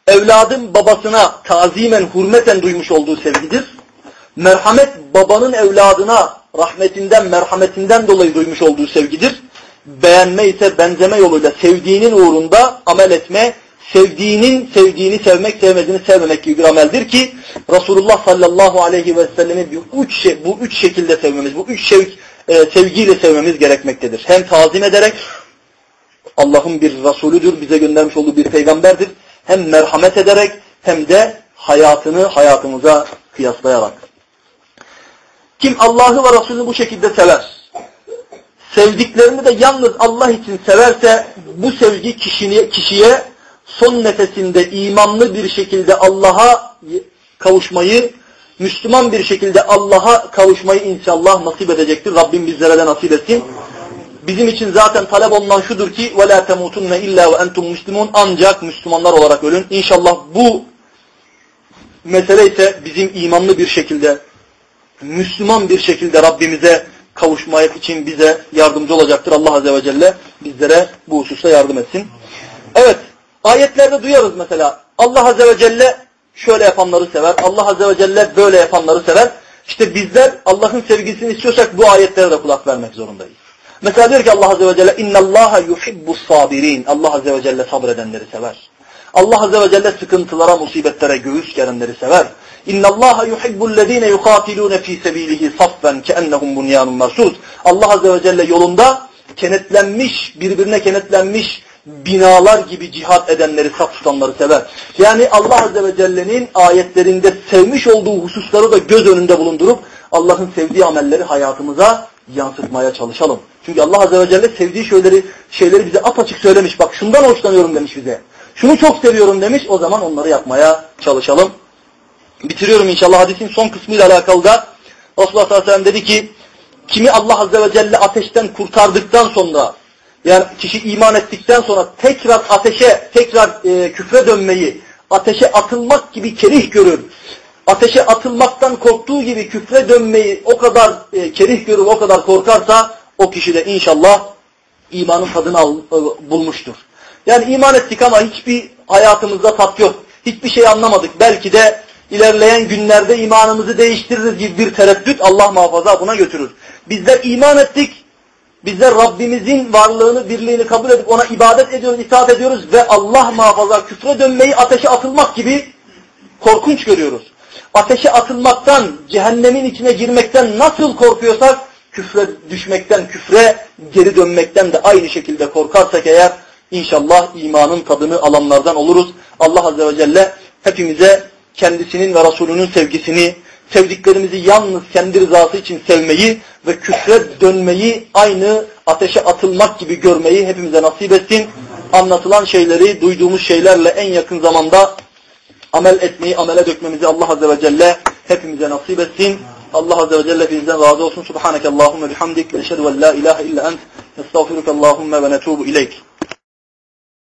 evladın babasına tazimen, hürmeten duymuş olduğu sevgidir. Merhamet, babanın evladına rahmetinden, merhametinden dolayı duymuş olduğu sevgidir. Beğenme ise benzeme yoluyla sevdiğinin uğrunda amel etme, sevdiğinin sevdiğini sevmek, sevmediğini sevmemek gibi bir ameldir ki Resulullah sallallahu aleyhi ve sellemi bu üç, şey, bu üç şekilde sevmemiz, bu üç şey, e, sevgiyle sevmemiz gerekmektedir. Hem tazim ederek, Allah'ın bir Resulüdür, bize göndermiş olduğu bir peygamberdir. Hem merhamet ederek hem de hayatını hayatımıza kıyaslayarak. Kim Allah'ı ve Resulünü bu şekilde sever, sevdiklerini de yalnız Allah için severse bu sevgi kişiye, kişiye son nefesinde imanlı bir şekilde Allah'a kavuşmayı, Müslüman bir şekilde Allah'a kavuşmayı inşallah nasip edecektir. Rabbim bizlere de nasip etsin. Bizim için zaten talep olunan şudur ki وَلَا تَمُوتُنَّ اِلَّا وَاَنْتُمْ مُسْلِمُونَ Ancak Müslümanlar olarak ölün. İnşallah bu mesele ise bizim imanlı bir şekilde, Müslüman bir şekilde Rabbimize kavuşmaya için bize yardımcı olacaktır. Allah Azze ve Celle bizlere bu hususta yardım etsin. Evet, ayetlerde duyarız mesela. Allah Azze ve Celle şöyle yapanları sever. Allah Azze ve Celle böyle yapanları sever. İşte bizler Allah'ın sevgisini istiyorsak bu ayetlere de kulak vermek zorundayız. Mesela diyor ki Allah Azze ve Celle innallâhe yuhibbu sabirin. Allah Azze ve Celle sabredenleri sever. Allah Azze ve Celle sıkıntılara, musibetlere göğüs gelenleri sever. İnnallâhe yuhibbullezîne yukâtilûne fî sebîlihi saffen keennehum bunyanun mersûs. Allah Azze ve Celle yolunda kenetlenmiş, birbirine kenetlenmiş binalar gibi cihat edenleri, saf tutanları sever. Yani Allah Azze ve Celle'nin ayetlerinde sevmiş olduğu hususları da göz önünde bulundurup Allah'ın sevdiği amelleri hayatımıza yansıtmaya çalışalım. Çünkü Allah Azze ve Celle sevdiği şeyleri, şeyleri bize apaçık söylemiş. Bak şundan hoşlanıyorum demiş bize. Şunu çok seviyorum demiş. O zaman onları yapmaya çalışalım. Bitiriyorum inşallah hadisin son kısmıyla alakalı da Resulullah sallallahu aleyhi dedi ki kimi Allah Azze ve Celle ateşten kurtardıktan sonra yani kişi iman ettikten sonra tekrar ateşe, tekrar e, küfre dönmeyi, ateşe atılmak gibi kerih görür. Ateşe atılmaktan korktuğu gibi küfre dönmeyi o kadar e, kerih görür, o kadar korkarsa o kişi de inşallah imanın tadını al, e, bulmuştur. Yani iman ettik ama hiçbir hayatımızda tat yok. Hiçbir şey anlamadık. Belki de ilerleyen günlerde imanımızı değiştiririz gibi bir tereddüt Allah muhafaza buna götürür. Bizler iman ettik. Bizler Rabbimizin varlığını, birliğini kabul edip ona ibadet ediyoruz, itaat ediyoruz ve Allah muhafaza küfre dönmeyi ateşe atılmak gibi korkunç görüyoruz. Ateşe atılmaktan, cehennemin içine girmekten nasıl korkuyorsak küfre düşmekten, küfre geri dönmekten de aynı şekilde korkarsak eğer İnşallah imanın tadını alanlardan oluruz. Allah Azze ve Celle hepimize kendisinin ve Resulünün sevgisini, sevdiklerimizi yalnız kendi rızası için sevmeyi ve küfre dönmeyi aynı ateşe atılmak gibi görmeyi hepimize nasip etsin. Anlatılan şeyleri, duyduğumuz şeylerle en yakın zamanda amel etmeyi, amele dökmemizi Allah Azze ve Celle hepimize nasip etsin. Allah Azze ve Celle bizden razı olsun. Subhaneke Allahümme bihamdik. Eşhedü en la ilahe illa ent. Estağfiruke Allahümme ve netubu ileyk.